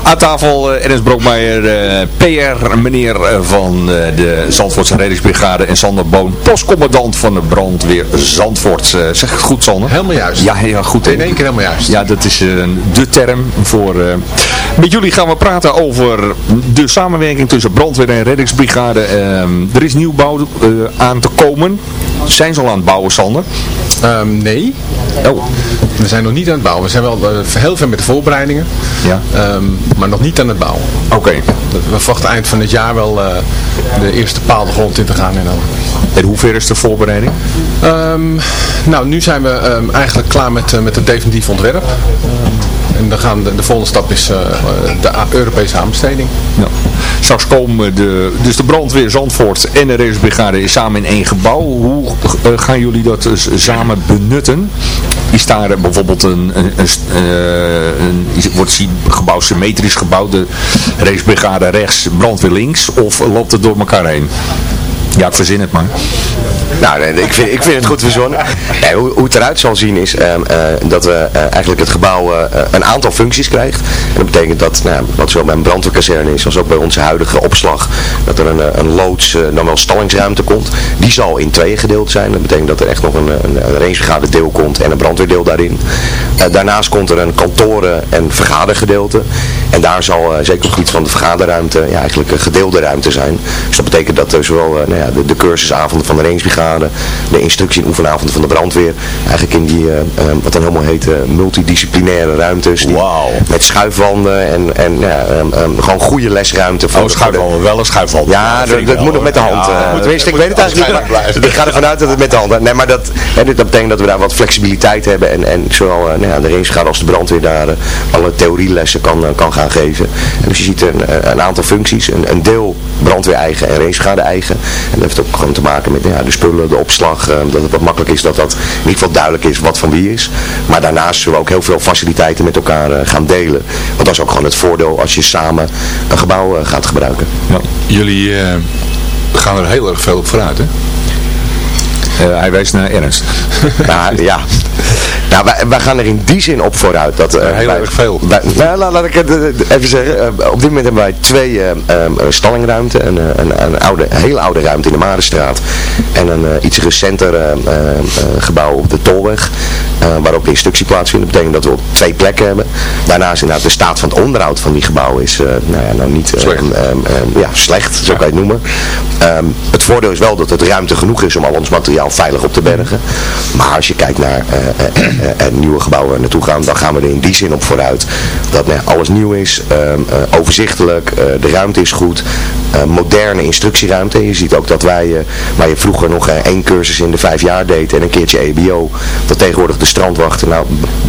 Aan tafel eh, Ernst Brokmeijer, eh, PR meneer eh, van de Zandvoortse reddingsbrigade en Sander Boon, postcommandant van de brandweer Zandvoort. Zeg het goed Sander? Helemaal juist. Ja, ja goed. In één keer helemaal juist. Ja, dat is de term voor... Met jullie gaan we praten over de samenwerking tussen brandweer en reddingsbrigade. Ehm, er is nieuwbouw eh, aan te komen. Zijn ze al aan het bouwen, Sander? Ehm, nee. Oh. We zijn nog niet aan het bouwen. We zijn wel eh, heel veel met de voorbereidingen. Ja. Ehm, maar nog niet aan het bouwen. Oké. We verwachten eind van het jaar wel eh, de eerste paal de grond in te gaan. En, dan. en hoe ver is de voorbereiding? Nou, nu zijn we eigenlijk klaar met, met het definitief ontwerp. En dan gaan de, de volgende stap is eh, eh, de Europese aanbesteding. Ja. Straks komen de, dus de brandweer Zandvoort en de reddingsbrigade is samen in één gebouw. Hoe eh, gaan jullie dat dus samen benutten? Is daar bijvoorbeeld een, een, een, wordt het gebouw symmetrisch gebouwd, de reddingsbrigade rechts, brandweer links, of loopt het door elkaar heen? Ja, ik verzin het maar. Nou, ik vind, ik vind het goed verzonnen. Nee, hoe, hoe het eruit zal zien is ehm, eh, dat we eh, eigenlijk het gebouw eh, een aantal functies krijgt. En dat betekent dat, nou, wat zowel bij een brandweerkazerne is als ook bij onze huidige opslag, dat er een, een loods, dan wel stallingsruimte komt. Die zal in tweeën gedeeld zijn. Dat betekent dat er echt nog een, een, een deel komt en een brandweerdeel daarin. Daarnaast komt er een kantoren- en vergadergedeelte. En daar zal eh, zeker op het gebied van de vergaderruimte ja, eigenlijk een gedeelde ruimte zijn. Dus dat betekent dat er zowel eh, nou ja, de, de cursusavonden van de rangebrigade, de instructie- en oefenavonden van de brandweer, eigenlijk in die, eh, eh, wat dan helemaal heet, eh, multidisciplinaire ruimtes. Die, Met schuifwanden en, en ja, ehm, ehm, gewoon goede lesruimte. Voor Oh, schuifwanden, wel een schuifwand. Ja, dat moet nog met de hand. Ja, eh, tenminste, ik weet het eigenlijk niet. Ik ga ervan uit dat het met de hand Nee, maar dat, hè, dat betekent dat we daar wat flexibiliteit hebben. En, en zowel eh, nou ja, de rangebrigade als de brandweer daar eh, alle theorielessen kan, eh, kan gaan geven. En dus je ziet een, eh, een aantal functies. Een, een deel brandweer eigen en rangebrigade eigen. En dat heeft ook gewoon te maken met ja, de spullen, de opslag. eh, dat het wat makkelijk is dat dat in ieder geval duidelijk is wat van wie is. Maar daarnaast zullen we ook heel veel faciliteiten met elkaar eh, gaan delen. Want dat is ook gewoon het voordeel als je samen een gebouw gaat gebruiken. Jullie eh, gaan er heel erg veel op vooruit, hè? Eh, hij wijst naar Ernst. (laughs) Nou, ja. Nou, wij, wij gaan er in die zin op vooruit. Dat, eh, heel wij- erg veel. wij- nou, laat, laat ik het eh, even zeggen. Eh, op dit moment hebben wij twee eh, eh, stallingruimten. Een, een, een oude, hele oude ruimte in de Marenstraat. En een iets recenter eh, eh, eh, gebouw op de Tolweg. waar ook de instructie plaatsvindt. Dat betekent dat we op twee plekken hebben. Daarnaast inderdaad de staat van het onderhoud van die gebouwen is nou ja, nou niet Slecht. eh, ja, slecht, zo kan je het noemen. Ehm, het voordeel is wel dat het ruimte genoeg is om al ons materiaal veilig op te bergen. Maar als je kijkt naar eh, eh, nieuwe gebouwen naartoe gaan, dan gaan we er in die zin op vooruit. Dat nou, alles nieuw is, ehm, eh, overzichtelijk, eh, de ruimte is goed, moderne instructieruimte. Je ziet ook dat wij, eh, waar je vroeger nog eh, één cursus in de vijf jaar deed en een keertje EBO, dat tegenwoordig de strandwachten nou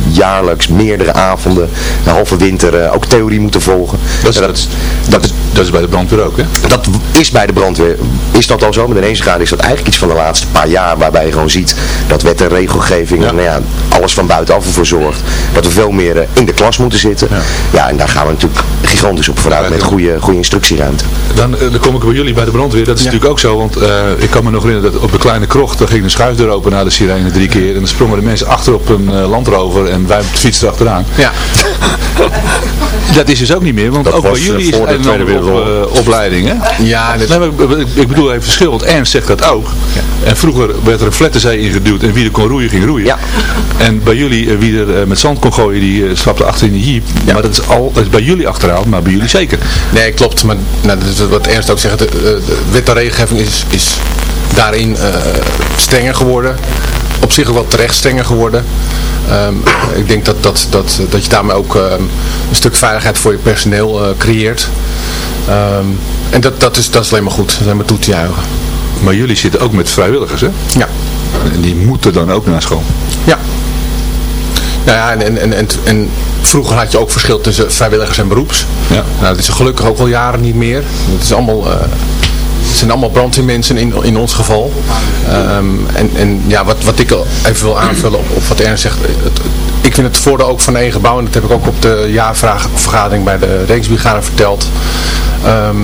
jaarlijks meerdere avonden, de halve winter eh, ook theorie moeten volgen. Dat is, dat, is, dat, is, dat is bij de brandweer ook, hè? dat is bij de brandweer, is dat al zo? Met de Eensgraad is dat eigenlijk iets van de laatste paar jaar, waarbij je gewoon ziet dat wet en regelgeving, en, nou ja, alles van buitenaf ervoor zorgt, dat we veel meer eh, in de klas moeten zitten. Ja. en daar gaan we natuurlijk gigantisch op vooruit met goede, goede instructieruimte. Dan, eh, dan kom ik bij jullie bij de brandweer. Dat is natuurlijk ook zo, want eh, ik kan me nog herinneren dat op de kleine krocht, daar ging de schuifdeur open na de sirene drie keer. En dan sprongen de mensen achter op een eh, landrover en wij fietsten achteraan. Ja. (laughs) Dat is dus ook niet meer, want Dat ook bij jullie eh, is het voor de een op, Wereldoorlog. eh, opleiding, hè? Ja, dit- Nee, maar ik- ik, bedoel even verschil, want Ernst zegt dat ook. En vroeger werd er een flettenzee ingeduwd en wie er kon roeien, ging roeien. Ja. En bij jullie, eh, wie er eh, met zand kon gooien, die eh, stapte achter in de jeep. Maar dat is, al, dat is bij jullie achterhaald, maar bij jullie zeker. Nee, klopt. Maar nou, dat is wat Ernst ook zegt. De, de, wet en regelgeving is, is daarin eh, strenger geworden. Op zich ook wel terecht strenger geworden. Ehm, ik denk dat, dat, dat, dat je daarmee ook ehm, een stuk veiligheid voor je personeel eh, creëert. Ehm, en dat, dat, is, dat is alleen maar goed. Dat is alleen maar toe te juichen. Maar jullie zitten ook met vrijwilligers, hè? Ja. En die moeten dan ook naar school. Ja. Nou ja, en, en, en, en, vroeger had je ook verschil tussen vrijwilligers en beroeps. Ja. Nou, dat is gelukkig ook wel jaren niet meer. Het is allemaal... eh, het zijn allemaal brandweermensen in, in ons geval. Ehm, en, en ja, wat, wat ik al even wil aanvullen op, op wat Ernst zegt. Het, ik vind het voordeel ook van één gebouw. En dat heb ik ook op de jaarvergadering bij de Rijksbrigade verteld. Ehm,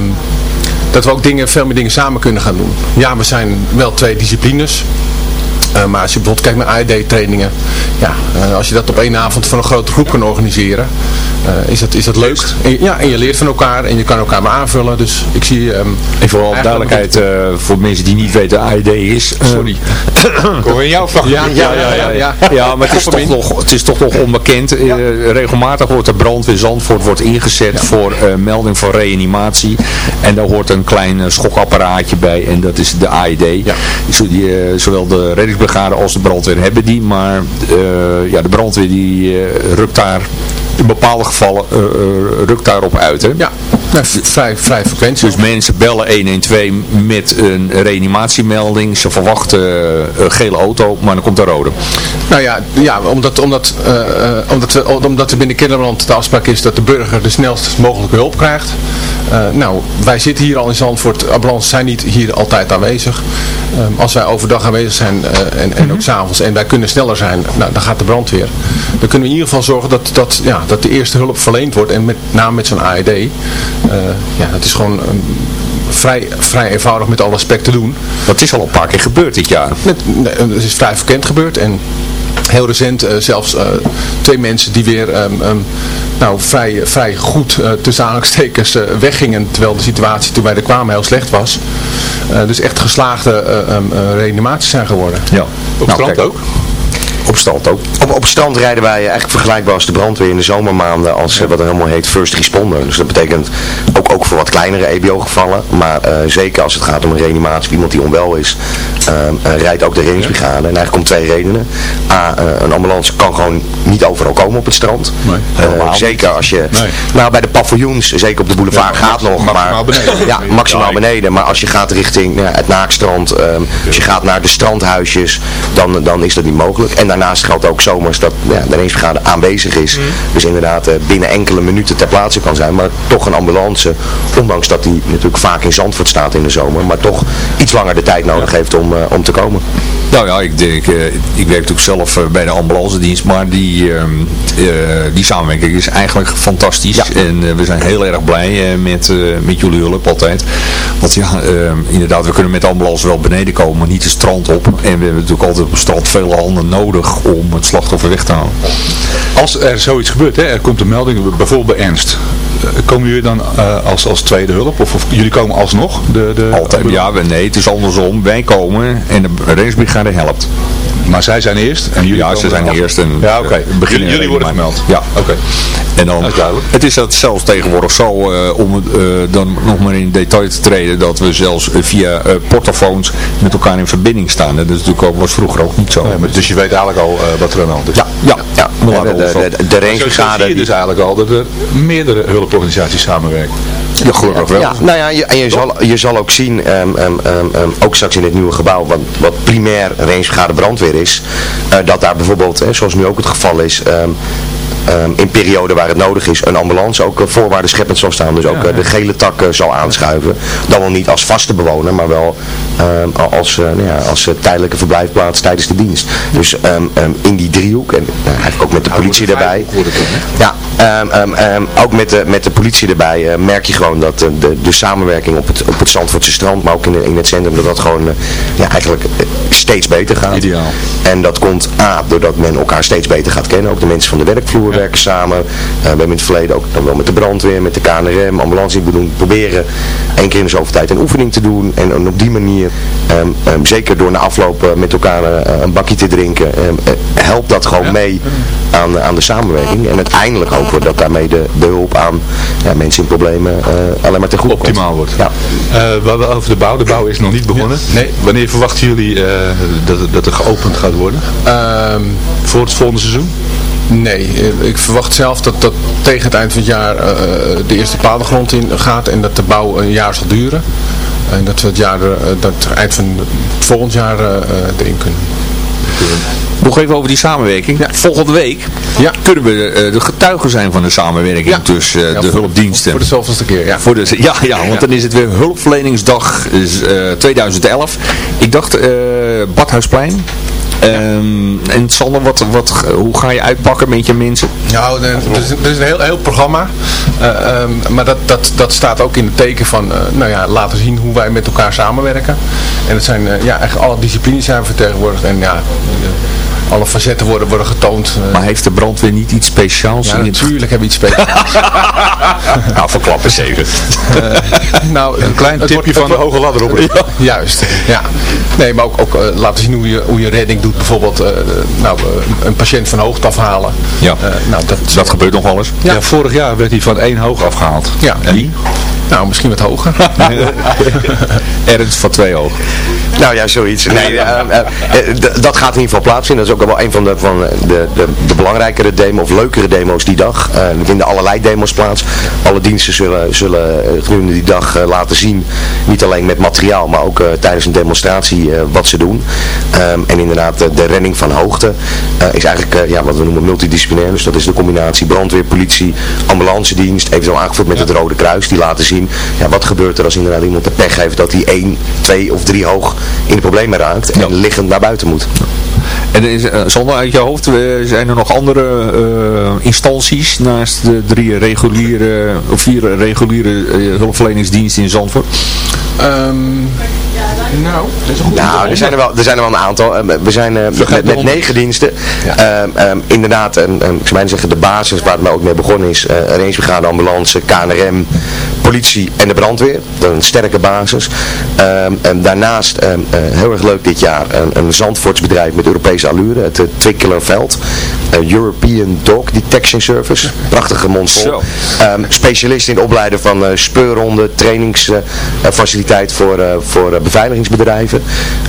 dat we ook dingen, veel meer dingen samen kunnen gaan doen. Ja, we zijn wel twee disciplines. Eh, maar als je bijvoorbeeld kijkt naar AED-trainingen, ja, eh, als je dat op één avond voor een grote groep kan organiseren, eh, is, dat, is dat leuk. En, ja, en je leert van elkaar en je kan elkaar maar aanvullen. Dus ik zie... ehm, En vooral duidelijkheid eh, voor mensen die niet weten AED is. Sorry. (coughs) Ik hoor in jouw vak. Ja, ja, ja, ja, ja. Ja, maar het is, (laughs) toch nog, het is toch nog onbekend. Eh, regelmatig wordt de brandweer Zandvoort wordt ingezet voor eh, melding van reanimatie. En daar hoort een klein schokapparaatje bij. En dat is de AED. Zo die, eh, zowel de reddingsbrigade als de brandweer hebben die. Maar eh, ja, de brandweer die eh, rukt daar in bepaalde gevallen eh, rukt daarop uit. Hè? Ja, nou, vrij, vrij frequent. Dus mensen bellen 112 met een reanimatiemelding. Ze verwachten eh, een gele auto, maar dan komt er rode. Nou ja, ja omdat, omdat, eh, eh, omdat, we, omdat er binnen Kinderland de afspraak is dat de burger de snelst mogelijke hulp krijgt. Eh, nou, wij zitten hier al in Zandvoort. Ambulances zijn niet hier altijd aanwezig. Ehm, als wij overdag aanwezig zijn eh, en, en ook s'avonds en wij kunnen sneller zijn, nou, dan gaat de brandweer. Dan kunnen we in ieder geval zorgen dat, dat, ja, dat de eerste hulp verleend wordt. En met name met zo'n AED. Eh, ja, dat is gewoon ehm, vrij, vrij eenvoudig met alle aspecten doen. Dat is al een paar keer gebeurd dit jaar. Nee, het is vrij verkend gebeurd en heel recent eh, zelfs eh, twee mensen die weer ehm, ehm, nou, vrij, vrij goed eh, tussen aanhalingstekens eh, weggingen terwijl de situatie toen wij er kwamen heel slecht was. Eh, dus echt geslaagde eh, ehm, eh, reanimaties zijn geworden. Ja. Op strand ook? Op strand ook. Op, op strand rijden wij eigenlijk vergelijkbaar als de brandweer in de zomermaanden als eh, wat er helemaal heet first responder. Dus dat betekent ook, ook voor wat kleinere EBO-gevallen. Maar eh, zeker als het gaat om een reanimatie of iemand die onwel is, ehm, eh, rijdt ook de reddingsbrigade. En eigenlijk om twee redenen. A, eh, een ambulance kan gewoon niet overal komen op het strand. Eh, zeker als je, nou bij de paviljoens, zeker op de boulevard gaat nog. maximaal maar, beneden. Ja, maximaal beneden. Maar als je gaat richting nou ja, het Naakstrand, ehm, als je gaat naar de strandhuisjes, dan, dan is dat niet mogelijk. En daarnaast geldt ook zomers dat ja, de reddingsbrigade aanwezig is. Dus inderdaad eh, binnen enkele minuten ter plaatse kan zijn. Maar toch een ambulance, ondanks dat die natuurlijk vaak in Zandvoort staat in de zomer, maar toch iets langer de tijd nodig heeft om, eh, om te komen. Nou ja, ik, denk, eh, ik werk natuurlijk zelf eh, bij de ambulance dienst, maar die, ehm, eh, die samenwerking is eigenlijk fantastisch. En we zijn heel erg blij met, met jullie hulp altijd. Want ja, ehm, inderdaad, we kunnen met de ambulance wel beneden komen, maar niet het strand op. En we hebben natuurlijk altijd op het strand vele handen nodig om het slachtoffer weg te halen. Als er zoiets gebeurt, hè, er komt een melding, bijvoorbeeld bij ernst. Eh, Komen jullie dan eh, als, als tweede hulp? Of, jullie komen alsnog? De, de Altijd, ja, nee, het is andersom. Wij komen en de reddingsbrigade helpt. Maar zij zijn eerst en jullie Ja, ze zijn eerst en Ja, oké. eh, beginnen Jullie, worden gemeld? Ja. Oké. En dan, Dat is het is dat zelfs tegenwoordig zo, eh, om het, eh, dan nog maar in detail te treden, dat we zelfs via eh, portofoons met elkaar in verbinding staan. En dat is natuurlijk ook, was vroeger ook niet zo. Maar dus je weet eigenlijk al wat er aan de hand is. Ja, ja, ja. we de, de, de, de die- dus eigenlijk al dat er meerdere hulporganisaties samenwerken. Ja, gelukkig wel. Ja, nou ja, je, en je zal, je zal ook zien, ehm, ook straks in het nieuwe gebouw, wat, wat primair reddingsbrigade brandweer is, eh, dat daar bijvoorbeeld, eh, zoals nu ook het geval is, ehm, in perioden waar het nodig is, een ambulance ook uh, voorwaarden scheppend zal staan. Dus ook eh, de gele tak eh, zal aanschuiven. Dan wel niet als vaste bewoner, maar wel ehm, als, eh, nou ja, als eh, tijdelijke verblijfplaats tijdens de dienst. Dus ehm, in die driehoek, en eh, eigenlijk ook met de politie erbij. Ja, ook met de, met de politie erbij eh, merk je gewoon dat eh, de, de samenwerking op het, op het Zandvoortse strand, maar ook in, in het centrum, dat dat gewoon eh, ja, eigenlijk eh, steeds beter gaat. Ideaal. En dat komt A, doordat men elkaar steeds beter gaat kennen. Ook de mensen van de werkvloer werken samen. Eh, we hebben in het verleden ook dan wel met de brandweer, met de KNRM, ambulance die doen, proberen één keer in de zoveel tijd een oefening te doen. En, en op die manier, ehm, ehm, zeker door na afloop eh, met elkaar eh, een bakje te drinken, ehm, eh, helpt dat gewoon mee aan, aan de samenwerking. En uiteindelijk hopen we dat daarmee de, de hulp aan ja, mensen in problemen eh, alleen maar ten goede Optimaal wordt. Ja. Eh, we hebben over de bouw. De bouw is nog niet begonnen. Nee. Wanneer verwachten jullie eh, dat, dat er geopend gaat worden? Ehm, Voor het volgende seizoen? Nee, ik verwacht zelf dat, dat tegen het eind van het jaar eh, de eerste padengrond in gaat en dat de bouw een jaar zal duren. En dat we het, jaar, er, eh, dat het eind van het volgend jaar eh, erin kunnen. Nog even over die samenwerking. Volgende week Ja. kunnen we eh, de getuigen zijn van de samenwerking Ja. tussen eh, Ja, de hulpdiensten. Voor de zoveelste keer, ja. Voor de, ja, ja, want dan is het weer hulpverleningsdag is, eh, 2011. Ik dacht, eh Badhuisplein. Ehm, en Sander, wat, wat, hoe ga je uitpakken met je mensen? Nou, er is, er is een heel, heel programma. Eh, ehm, maar dat, dat, dat staat ook in het teken van, eh, nou ja, laten zien hoe wij met elkaar samenwerken. En het zijn, eh, ja, eigenlijk alle disciplines zijn vertegenwoordigd. En ja, alle facetten worden, worden getoond. Maar heeft de brandweer niet iets speciaals? Ja, in het- natuurlijk hebben we iets speciaals. (laughs) nou, verklap eens even. nou, Een klein tipje van de hoge ladder op. Juist, ja. Nee, maar ook, ook eh, laten zien hoe je, hoe je redding doet. Bijvoorbeeld, eh, nou, eh, een patiënt van hoogte afhalen. Ja, Eh, nou, dat, dat gebeurt nog wel eens. Ja. vorig jaar werd hij van één hoog afgehaald. Ja. En Wie? Nou, misschien wat hoger. (laughs) (laughs) Ernst van twee ogen. Nou ja, zoiets. Nee, (laughs) eh, eh, eh, dat gaat in ieder geval plaatsvinden. Dat is ook wel een van de, van de, de, de belangrijkere demo of leukere demo's die dag. Er vinden allerlei demos plaats. Alle diensten zullen, zullen gedurende die dag laten zien, niet alleen met materiaal, maar ook tijdens een demonstratie wat ze doen. Ehm, en inderdaad, de, redding van hoogte is eigenlijk ja, wat we noemen multidisciplinair. Dus dat is de combinatie brandweer, politie, ambulance dienst, eventueel aangevuld met het Rode Kruis. Die laten zien, ja, wat gebeurt er als inderdaad iemand de pech heeft dat hij één, twee of drie hoog in de problemen raakt en liggend naar buiten moet. En er is, eh, Sander, uit je hoofd, eh, zijn er nog andere eh, instanties naast de drie reguliere, of vier reguliere eh, hulpverleningsdiensten in Zandvoort? Nou, dat is goed Nou, er zijn er wel, er zijn er wel een aantal. Eh, We zijn eh, met, met negen diensten. Ehm, ehm, inderdaad, um, ik zou bijna zeggen de basis waar het mij ook mee begonnen is. Rangebrigade, ambulance, KNRM, politie en de brandweer. Dat is een sterke basis. Ehm, en daarnaast, heel erg leuk dit jaar, een, een Zandvoortsbedrijf met Europese allure. Het uh, Twickeler Veld. Eh, European Dog Detection Service. Prachtige mond vol. Zo. Ehm, specialist in het opleiden van eh speurhonden, trainingsfaciliteit voor, eh, voor eh, beveiligingsbedrijven.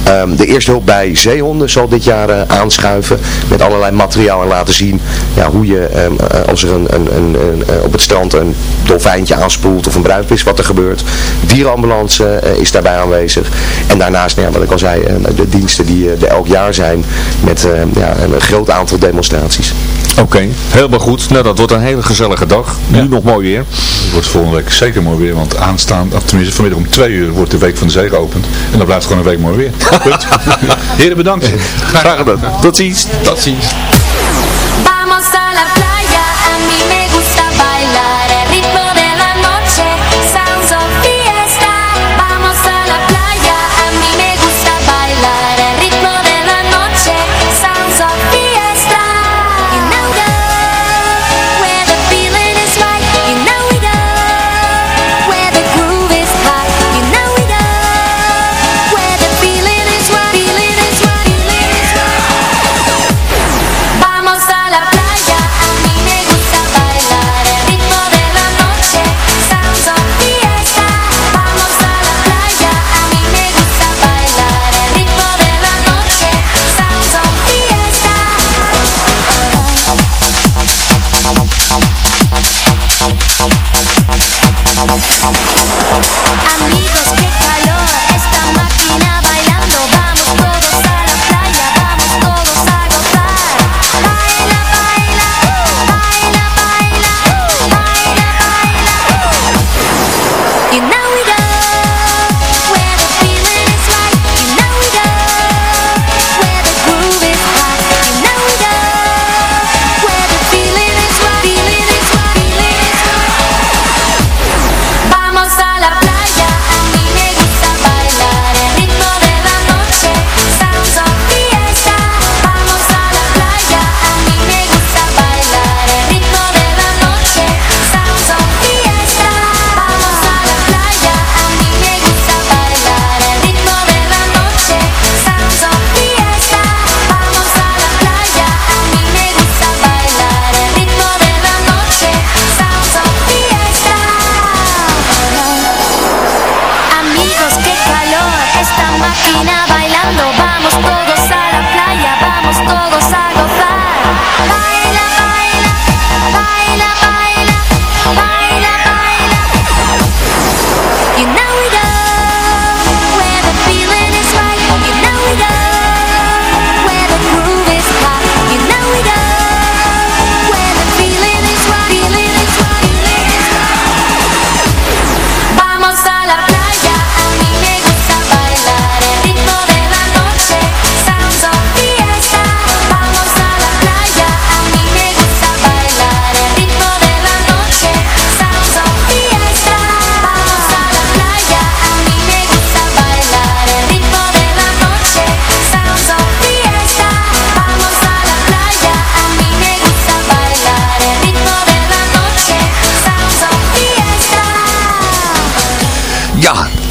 Ehm, de eerste hulp bij zeehonden zal dit jaar eh, aanschuiven met allerlei materiaal en laten zien ja, hoe je ehm, eh, als er een, een, een, een, eh, op het strand een dolfijntje aanspoelt of een bruinvis, wat er gebeurt. Dierenambulance eh, is daarbij aanwezig. En daarnaast, nou ja, wat ik al zei, eh, de diensten die eh, er elk jaar zijn met eh, ja, een groot aantal demonstraties. Oké, helemaal goed. Nou, dat wordt een hele gezellige dag. Nu nog mooi weer. Het wordt volgende week zeker mooi weer, want aanstaan, of tenminste vanmiddag om twee uur wordt de Week van de Zee geopend. En dan blijft het gewoon een week mooi weer. (laughs) (laughs) Heren, bedankt. Graag gedaan. Tot ziens. Tot ziens.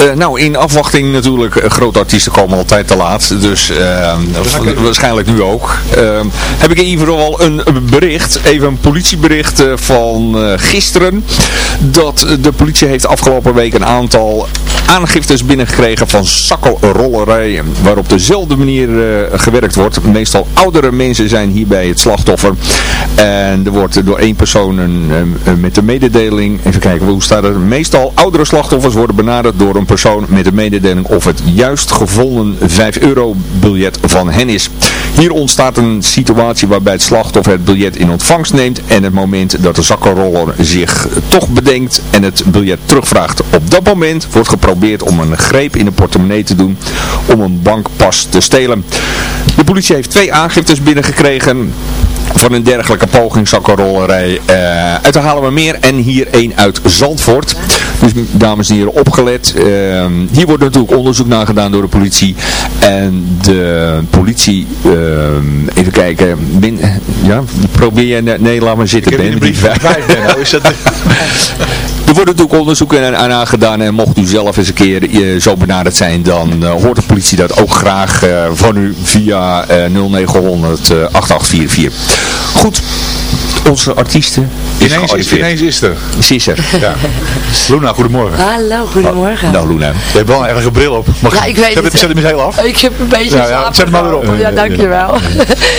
Eh, nou, in afwachting natuurlijk, eh, grote artiesten komen altijd te laat. Dus eh, waarschijnlijk nu ook. Heb ik in ieder geval een bericht, even een politiebericht van gisteren. Dat de politie heeft afgelopen week een aantal aangiftes binnengekregen van zakkenrollerij. Waar op dezelfde manier gewerkt wordt. Meestal oudere mensen zijn hierbij het slachtoffer. En er wordt door één persoon een, met de mededeling, even kijken hoe staat het. Meestal oudere slachtoffers worden benaderd door een persoon met de mededeling of het juist gevonden 5 euro biljet van hen is. Hier ontstaat een situatie waarbij het slachtoffer het biljet in ontvangst neemt en het moment dat de zakkenroller zich toch bedenkt en het biljet terugvraagt. Op dat moment wordt geprobeerd om een greep in de portemonnee te doen om een bankpas te stelen. De politie heeft twee aangiftes binnengekregen van een dergelijke poging zakkenrollerij. Eh uit de halen we meer en hier één uit Zandvoort. Dus dames en heren, opgelet. Eh, hier wordt natuurlijk onderzoek naar gedaan door de politie. En de politie, eh, even kijken, bin, ja, probeer je, nee laat maar zitten. Ik heb Ben, een brief van vijf, Ben. Nou, is dat... (laughs) Er wordt natuurlijk onderzoek aan, aan aangedaan en mocht u zelf eens een keer eh, zo benaderd zijn, dan eh, hoort de politie dat ook graag eh, van u via eh, 0900 eh, 8844. Goed, onze artiesten is Ineens is, ineens is er. Ze is er. Ja. Luna, goedemorgen. Hallo, goedemorgen. Nou Luna. Je hebt wel een erge bril op. Mag Ja, ik weet zet, het. Zet hem eens heel af. Ik heb een beetje Ja, zet hem maar weer op. Ja, dankjewel.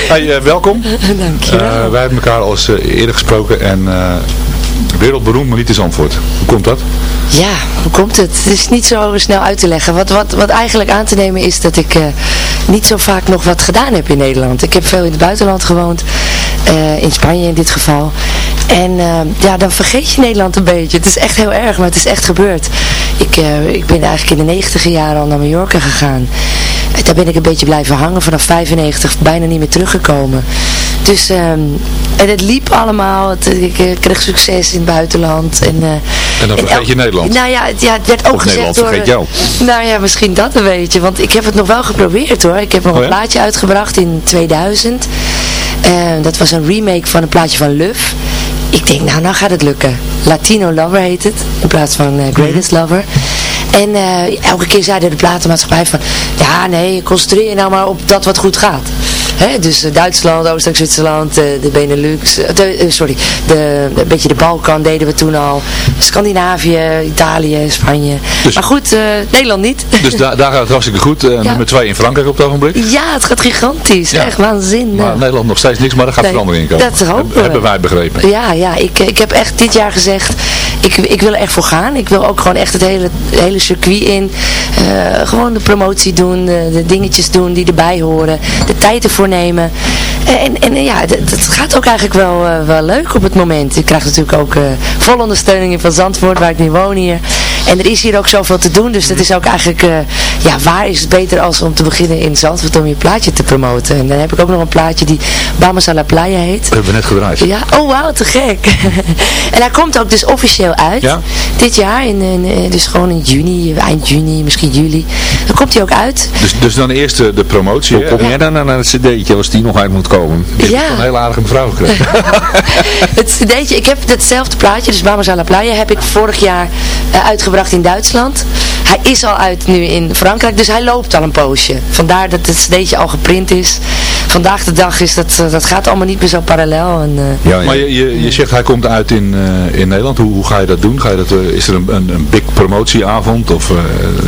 Hey, eh, welkom. (laughs) dankjewel. Eh, wij hebben elkaar al eens eerder gesproken en eh, wereldberoemd, maar niet is antwoord. Hoe komt dat? Ja, hoe komt het? Het is niet zo snel uit te leggen. Wat, wat, wat eigenlijk aan te nemen is dat ik eh, niet zo vaak nog wat gedaan heb in Nederland. Ik heb veel in het buitenland gewoond. eh, in Spanje in dit geval. En eh, ja, dan vergeet je Nederland een beetje. Het is echt heel erg, maar het is echt gebeurd. Ik, ik ben eigenlijk in de negentiger jaren al naar Mallorca gegaan. En Daar ben ik een beetje blijven hangen. Vanaf 95 bijna niet meer teruggekomen. Dus ehm, en het liep allemaal. Het, ik eh, kreeg succes in het buitenland. En, eh, En dan vergeet je Nederland. Nou ja, het, ja, het werd ook Of gezegd Nederland door... vergeet jou. Nou ja, misschien dat een beetje. Want ik heb het nog wel geprobeerd hoor. Ik heb nog Oh een plaatje uitgebracht in 2000. Eh, dat was een remake van een plaatje van Luf. Ik denk, nou, nou gaat het lukken. Latino Lover heet het. In plaats van eh, Greatest Mhm. Lover. En eh, elke keer zeiden de platenmaatschappij van... Ja, nee, concentreer je nou maar op dat wat goed gaat. Hè? Dus eh, Duitsland, Oostenrijk, Zwitserland, eh, de Benelux... de, sorry, de, een beetje de Balkan deden we toen al. Scandinavië, Italië, Spanje. Dus- maar goed, Nederland niet. Dus daar, daar gaat het hartstikke goed. Eh, Nummer 2 in Frankrijk op het ogenblik. Ja, het gaat gigantisch. Ja. Echt waanzinnig. Maar Nederland nog steeds niks, maar er gaat Nee, verandering in komen. dat hopen. Hebben wij begrepen. Ja, ja ik, ik heb echt dit jaar gezegd, ik, ik wil er echt voor gaan. Ik wil ook gewoon echt het hele, hele circuit in. Eh, gewoon de promotie doen, de, de dingetjes doen die erbij horen. De tijd ervoor nemen. En, en ja, dat, dat gaat ook eigenlijk wel, eh, wel leuk op het moment. Ik krijg natuurlijk ook eh vol ondersteuning van Zandvoort, waar ik nu woon hier. En er is hier ook zoveel te doen, dus dat is ook eigenlijk, eh, ja, waar is het beter als om te beginnen in Zandvoort om je plaatje te promoten. En dan heb ik ook nog een plaatje die Bamas a la Playa heet. Dat hebben we net gedraaid. Ja, oh wauw, te gek. (laughs) en hij komt ook dus officieel uit. Ja? Dit jaar, in, in, eh, dus gewoon in juni, eind juni, misschien juli. Dan komt hij ook uit. Dus, dus dan eerst de, de promotie. Hoe kom jij dan aan het cd'tje als die nog uit moet komen? Hebt Ja. een hele aardige mevrouw gekregen. (laughs) Het cd'tje, ik heb hetzelfde plaatje, dus Bamas a la Playa, heb ik vorig jaar eh, uitgebracht in Duitsland. Hij is al uit nu in Frankrijk, dus hij loopt al een poosje. Vandaar dat het cd'tje al geprint is. Vandaag de dag is dat, eh, dat gaat allemaal niet meer zo parallel. En, eh, Maar je, je, je zegt hij komt uit in, eh, in Nederland. Hoe, hoe ga je dat doen? Ga je dat, is er een, een, een big promotieavond? Of, eh,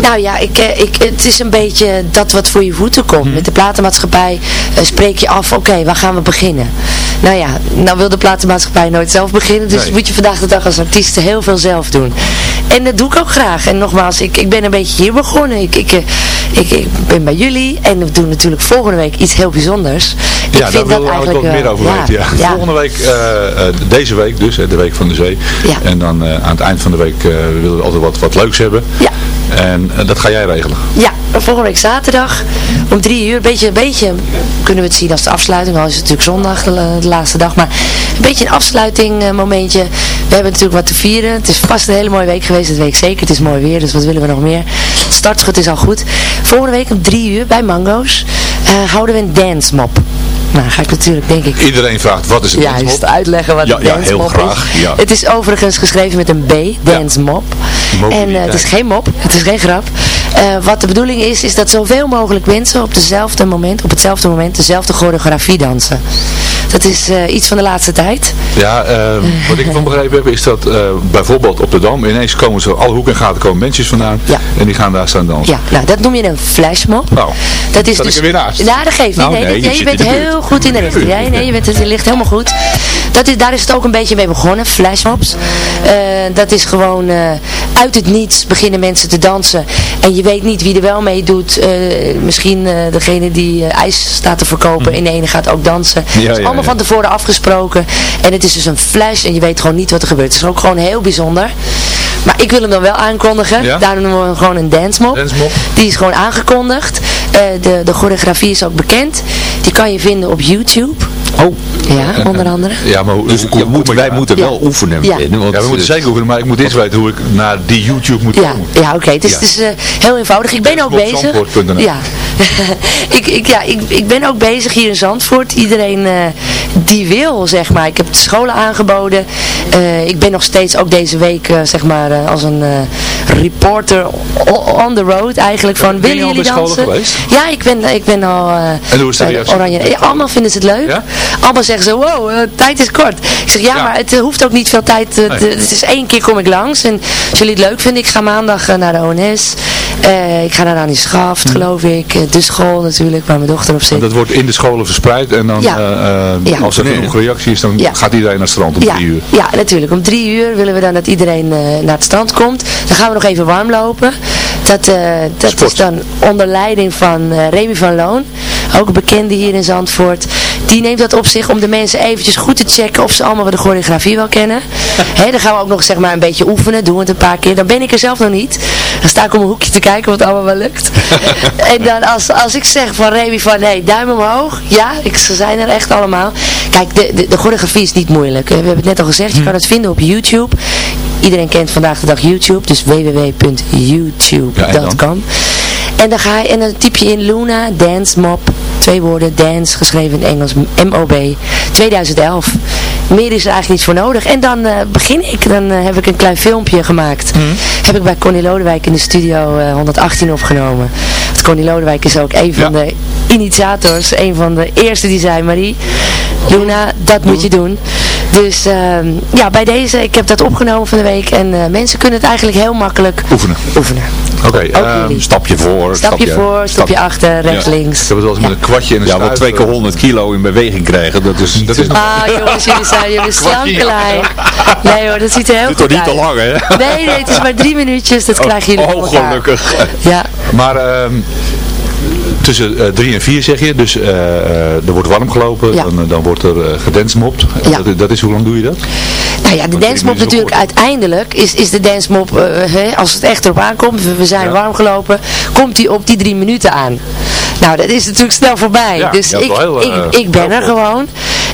Nou ja, ik, ik, het is een beetje dat wat voor je voeten komt. Mhm. Met de platenmaatschappij spreek je af, oké, waar gaan we beginnen? Nou ja, nou wil de platenmaatschappij nooit zelf beginnen. Dus Nee. moet je vandaag de dag als artiest heel veel zelf doen. En dat doe ik ook graag. En nogmaals, ik, ik ben een beetje hier begonnen. Ik, ik, ik, ik ben bij jullie en we doen natuurlijk volgende week iets heel bijzonders. Ik ja, daar willen we eigenlijk wat meer over ja, weten. Ja. ja. Volgende week, eh, eh, deze week dus, hè, de week van de zee. Ja. En dan eh, aan het eind van de week eh, willen we altijd wat, wat leuks hebben. Ja. En eh, dat ga jij regelen. Ja, volgende week zaterdag om drie uur. Een beetje, een beetje kunnen we het zien als de afsluiting. Al is het natuurlijk zondag de, de laatste dag. Maar een beetje een afsluiting eh, momentje. We hebben natuurlijk wat te vieren. Het is vast een hele mooie week geweest. Dat weet ik zeker. Het is mooi weer. Dus wat willen we nog meer? Het startschot is al goed. Volgende week om drie uur bij Mango's eh, houden we een dance mop. Nou, ga ik natuurlijk, denk ik, Iedereen vraagt, wat is een juist dansmop? uitleggen wat Ja, een dance heel mop graag, is. ja. Het is overigens geschreven met een B, dance mop. En eh, het is geen mop, het is geen grap. Eh, wat de bedoeling is, is dat zoveel mogelijk mensen op dezelfde moment, op hetzelfde moment, dezelfde choreografie dansen. Dat is eh, iets van de laatste tijd. Ja, eh, wat ik ervan begrepen heb is dat bijvoorbeeld op de Dam ineens komen ze alle hoeken en gaten komen mensen vandaan en die gaan daar staan dansen. Ja, nou dat noem je een flashmob. Nou, dat is dus, ik er weer naast? Ja, dat geeft niet. Nou, nee, je bent heel goed in de richting. Ja, nee, je, bent, je ligt helemaal goed. Dat is, daar is het ook een beetje mee begonnen, flashmobs. Dat is gewoon uit het niets beginnen mensen te dansen. En je weet niet wie er wel mee doet. Eh, misschien eh, degene die eh, ijs staat te verkopen. In de ene gaat ook dansen. Ja, het is allemaal van tevoren afgesproken. En het is dus een flash en je weet gewoon niet wat er gebeurt. Het is ook gewoon heel bijzonder. Maar ik wil hem dan wel aankondigen. Ja? Daarom noemen we hem gewoon een dance. Die is gewoon aangekondigd. De, de choreografie is ook bekend. Die kan je vinden op YouTube. Oh. Ja, onder andere. Ja, maar Dus hoe- moet, wij moeten wel oefenen. Ja. Want, Ja, we moeten eh, zeker oefenen, maar ik moet eerst weten hoe ik naar die YouTube moet Ja, komen. ja oké. Het is, Ja. het is eh, heel eenvoudig. Ik ben ook bezig. Zandvoort.nl. Ja. (laughs) ik, ik, ja ik, ik ben ook bezig hier in Zandvoort. Iedereen eh, die wil, zeg maar. Ik heb de scholen aangeboden. Eh, ik ben nog steeds ook deze week, eh, zeg maar, eh, als een eh, reporter on the road eigenlijk. Van, Ben je willen al jullie bij scholen dansen? geweest? Ja, ik ben, ik ben al eh, En hoe is de bij reactie? Oranje. Ja, allemaal vinden ze het leuk. Allemaal zeggen ze, wow, eh, tijd is kort. Ik zeg, ja, Ja. maar het eh, hoeft ook niet veel tijd. eh, Nee. het is één keer kom ik langs. En als jullie het leuk vinden, ik ga maandag naar de ONS. Eh, ik ga naar Annie Schaft, geloof ik. De school natuurlijk, waar mijn dochter op zit. Want dat wordt in de scholen verspreid en dan Ja. eh, eh, Ja. als er genoeg reactie is, dan Ja. gaat iedereen naar het strand om ja, drie uur. ja, natuurlijk. Om drie uur willen we dan dat iedereen eh, naar het strand komt. Dan gaan we nog even warm lopen. Dat, eh, dat Sport. is dan onder leiding van Remy van Loon. Ook bekende hier in Zandvoort. Die neemt dat op zich om de mensen eventjes goed te checken of ze allemaal de choreografie wel kennen. (laughs) Hè, dan gaan we ook nog zeg maar een beetje oefenen. Doen we het een paar keer. Dan ben ik er zelf nog niet. Dan sta ik om een hoekje te kijken wat allemaal wel lukt. (laughs) en dan als, als ik zeg van Remy van hey, duim omhoog. Ja, ik, ze zijn er echt allemaal. Kijk, de, de, de choreografie is niet moeilijk. We hebben het net al gezegd. Je kan het vinden op YouTube. Iedereen kent vandaag de dag YouTube. Dus www.youtube.com en dan ga je, en dan typ je in Luna Dance Mop, twee woorden, dance, geschreven in Engels, M-O-B, 2011. Meer is er eigenlijk niet voor nodig. En dan eh, begin ik, dan eh, heb ik een klein filmpje gemaakt. Heb ik bij Connie Lodewijk in de studio eh, 118 opgenomen. Want Connie Lodewijk is ook een van de initiators, een van de eerste die zei, Marie, Luna, dat moet je doen. Dus ehm, ja, bij deze, ik heb dat opgenomen van de week en eh, mensen kunnen het eigenlijk heel makkelijk Oefenen. oefenen. Oké, ehm, jullie. Stapje voor, Stapje voor, stapje achter, rechts, Ja. links. Ik heb het wel eens met een kwartje en een Ja, stuif, twee keer eh, 100 kilo in beweging krijgen, dat is, Dat is nog Ah jongens, jullie zijn jullie (laughs) slankelijn. Nee hoor, dat ziet er heel goed toch niet uit. te lang, hè? Nee, nee, het is maar drie minuutjes, dat krijgen jullie voor Oh, gelukkig. Ja, Maar ehm, tussen eh, drie en vier zeg je, dus eh, eh, er wordt warm gelopen, Ja. dan, dan wordt er gedansmopt. Ja. Dat, dat is, hoe lang doe je dat? nou ja, de dance mop natuurlijk uiteindelijk is, is de dance mop, hè, als het echt erop aankomt, we, we zijn Ja. warm gelopen, komt die op die drie minuten aan. Nou, dat is natuurlijk snel voorbij. Ja, dus ik, heel, ik, ik ben er gewoon.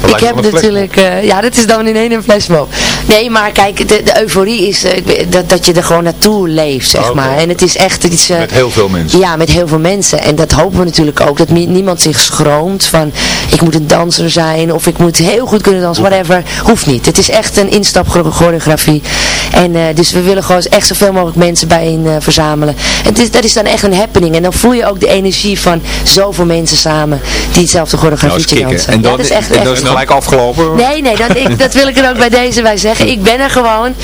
Ik heb natuurlijk, eh, ja, dat is dan in één een flashmob. Nee, maar kijk, de, de euforie is eh, dat, dat je er gewoon naartoe leeft, zeg maar. En het is echt iets... eh, Met heel veel mensen. Ja, met heel veel mensen. En dat hopen we natuurlijk ook. Dat niemand zich schroomt van ik moet een danser zijn of ik moet heel goed kunnen dansen, whatever. Hoeft niet. Het is echt een instapchoreografie. En dus we willen gewoon echt zoveel mogelijk mensen bijeen verzamelen. En is, dat is dan echt een happening. En dan voel je ook de energie van zoveel mensen samen die hetzelfde Nou, eens choreografie kicken. dansen. En Ja, dat is echt, echt- gelijk afgelopen. Nee, nee, dat, ik, dat wil ik er ook bij deze bij zeggen. Ik ben er gewoon.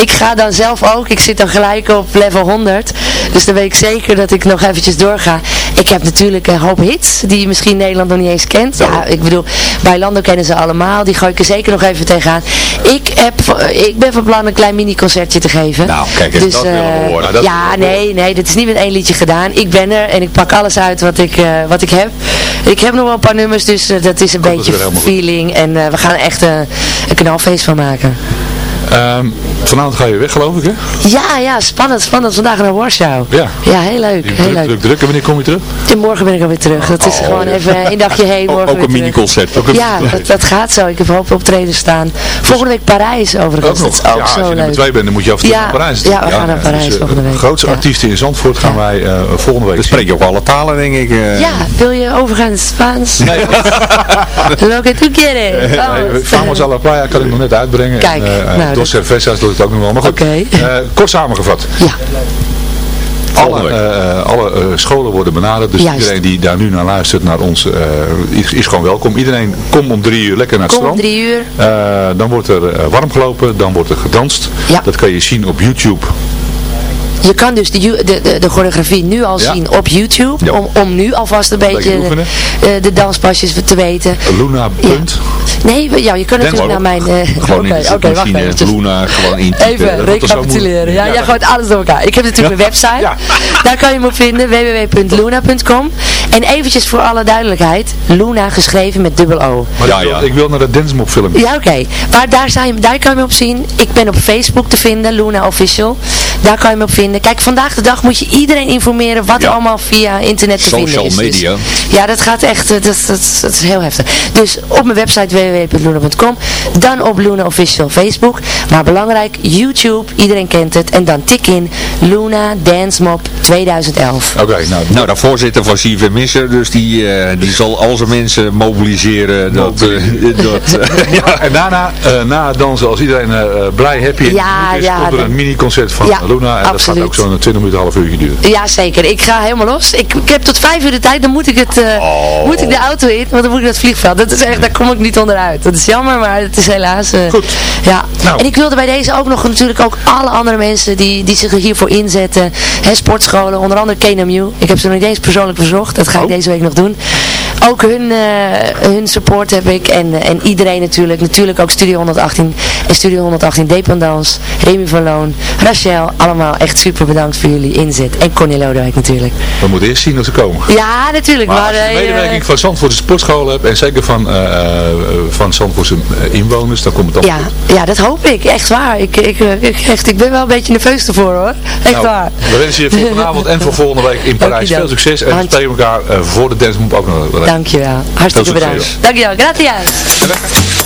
Ik ga dan zelf ook. Ik zit dan gelijk op level 100. Dus dan weet ik zeker dat ik nog eventjes doorga. Ik heb natuurlijk een hoop hits die misschien Nederland nog niet eens kent. Ja, ik bedoel, bij Lando kennen ze allemaal. Die gooi ik er zeker nog even tegenaan. Ik, heb, ik ben van plan een klein mini-concertje te geven. Nou, kijk eens, dus, dat willen we eh, horen. Dat ja, nee, nee, dat is niet met één liedje gedaan. Ik ben er en ik pak alles uit wat ik, eh, wat ik heb. Ik heb nog wel een paar nummers, dus eh, dat is een Komt beetje feeling. En eh, we gaan er echt eh, een knalfeest van maken. Ehm, vanavond ga je weg geloof ik hè? Ja, ja, spannend, spannend. Vandaag naar Warschau. Ja. Ja, heel leuk, heel druk, leuk. druk, druk. En wanneer kom je terug? En morgen ben ik alweer terug. Dat is Oh, gewoon ja. even een dagje heen, (laughs) morgen Ook weer een terug. mini-concert. Ja, (laughs) dat, dat gaat zo. Ik heb hoop optreden staan. Volgende week Parijs overigens. Dat is ook ja, als zo je er met leuk. twee bent, dan moet je af en toe Ja, naar Parijs. ja, we gaan naar Parijs eh, volgende week. grootste Ja. artiesten in Zandvoort gaan wij eh, volgende week Dan spreek je ook alle talen, denk ik. eh. Ja, wil je overgaan in het Spaans? Nee. (laughs) Lo que tú quieres. Nee, Famos a la Playa kan ik nog net uitbrengen. Kijk, nou, Dos Cervezas doe ik het ook nog wel. Maar goed, eh, kort samengevat. Ja. Alle, eh, alle eh, scholen worden benaderd, dus Juist. iedereen die daar nu naar luistert, naar ons, is, is gewoon welkom. Iedereen, kom om drie uur lekker naar het Kom om strand. drie uur. Dan wordt er warm gelopen, dan wordt er gedanst. Dat kan je zien op YouTube. Je kan dus de, de, de, de choreografie nu al Ja. zien op YouTube. Ja. Om, om nu alvast een beetje Beetje de danspasjes te weten. Luna. Punt. Nee, we- ja, je kan natuurlijk naar mijn... eh, Gewoon in Oké, de wacht zoekmachine, eventjes. Luna, gewoon in. Even recapituleren. Ja, jij gooit alles door elkaar. Ik heb natuurlijk mijn website. (laughs) Daar kan je me op vinden. www.luna.com En eventjes voor alle duidelijkheid. Luna geschreven met dubbel O. Maar ik, wil, ik wil naar de Dancemop film. Ja, oké. Maar daar, zijn, daar kan je me op zien. Ik ben op Facebook te vinden, Luna Official. Daar kan je me op vinden. Kijk, vandaag de dag moet je iedereen informeren wat er allemaal via internet te vinden Social is. Dus- media. ja, dat gaat echt, eh, dat, dat, dat is heel heftig. Dus op mijn website www.luna.com. Dan op Luna Official Facebook. Maar belangrijk, YouTube, iedereen kent het. En dan tik in Luna Dance Mob 2011. Oké, nou, Nou, de voorzitter van CFM Missen, dus die, eh, die zal al zijn mensen mobiliseren. Dat, eh, dat, eh, (laughs) ja. En daarna, eh, na het dansen, als iedereen eh, blij, happy Ja, is, ja, komt er een mini-concert van Ja, Luna. En dat gaat ook zo'n 20 minuten, half uurtje duren. Ja, zeker. Ik ga helemaal los. Ik, ik heb tot vijf uur de tijd. Dan moet ik, het, eh, moet ik de auto in. Want dan moet ik naar het vliegveld. Dat is echt, daar kom ik niet onderuit. Dat is jammer, maar het is helaas... eh, Ja. En ik wilde bij deze ook nog natuurlijk ook alle andere mensen die, die zich hiervoor inzetten. Hè, sportscholen, onder andere KNMU. Ik heb ze nog niet eens persoonlijk verzocht. Dat ga ik deze week nog doen. Ook hun, eh, hun support heb ik. En, en iedereen natuurlijk. Natuurlijk ook Studio 118 en Studio 118 Dependance. Remy van Loon, Rachel. Allemaal echt super bedankt voor jullie inzet. En Connie Lodewijk natuurlijk. We moeten eerst zien dat ze komen. Ja, natuurlijk. Maar Maar, als je de eh, medewerking van Zandvoortse sportscholen hebt, en zeker van, eh, van Zandvoortse inwoners, dan komt het ja, allemaal ja, dat hoop ik. Echt waar. Ik, ik, ik, echt, ik ben wel een beetje nerveus ervoor hoor. Echt Nou, waar. We wensen je voor vanavond en voor volgende week in Parijs veel succes. En we spreken elkaar voor de Dance ook nog. Wel. Dankjewel. Hartstikke bedankt. Dankjewel. Gracias.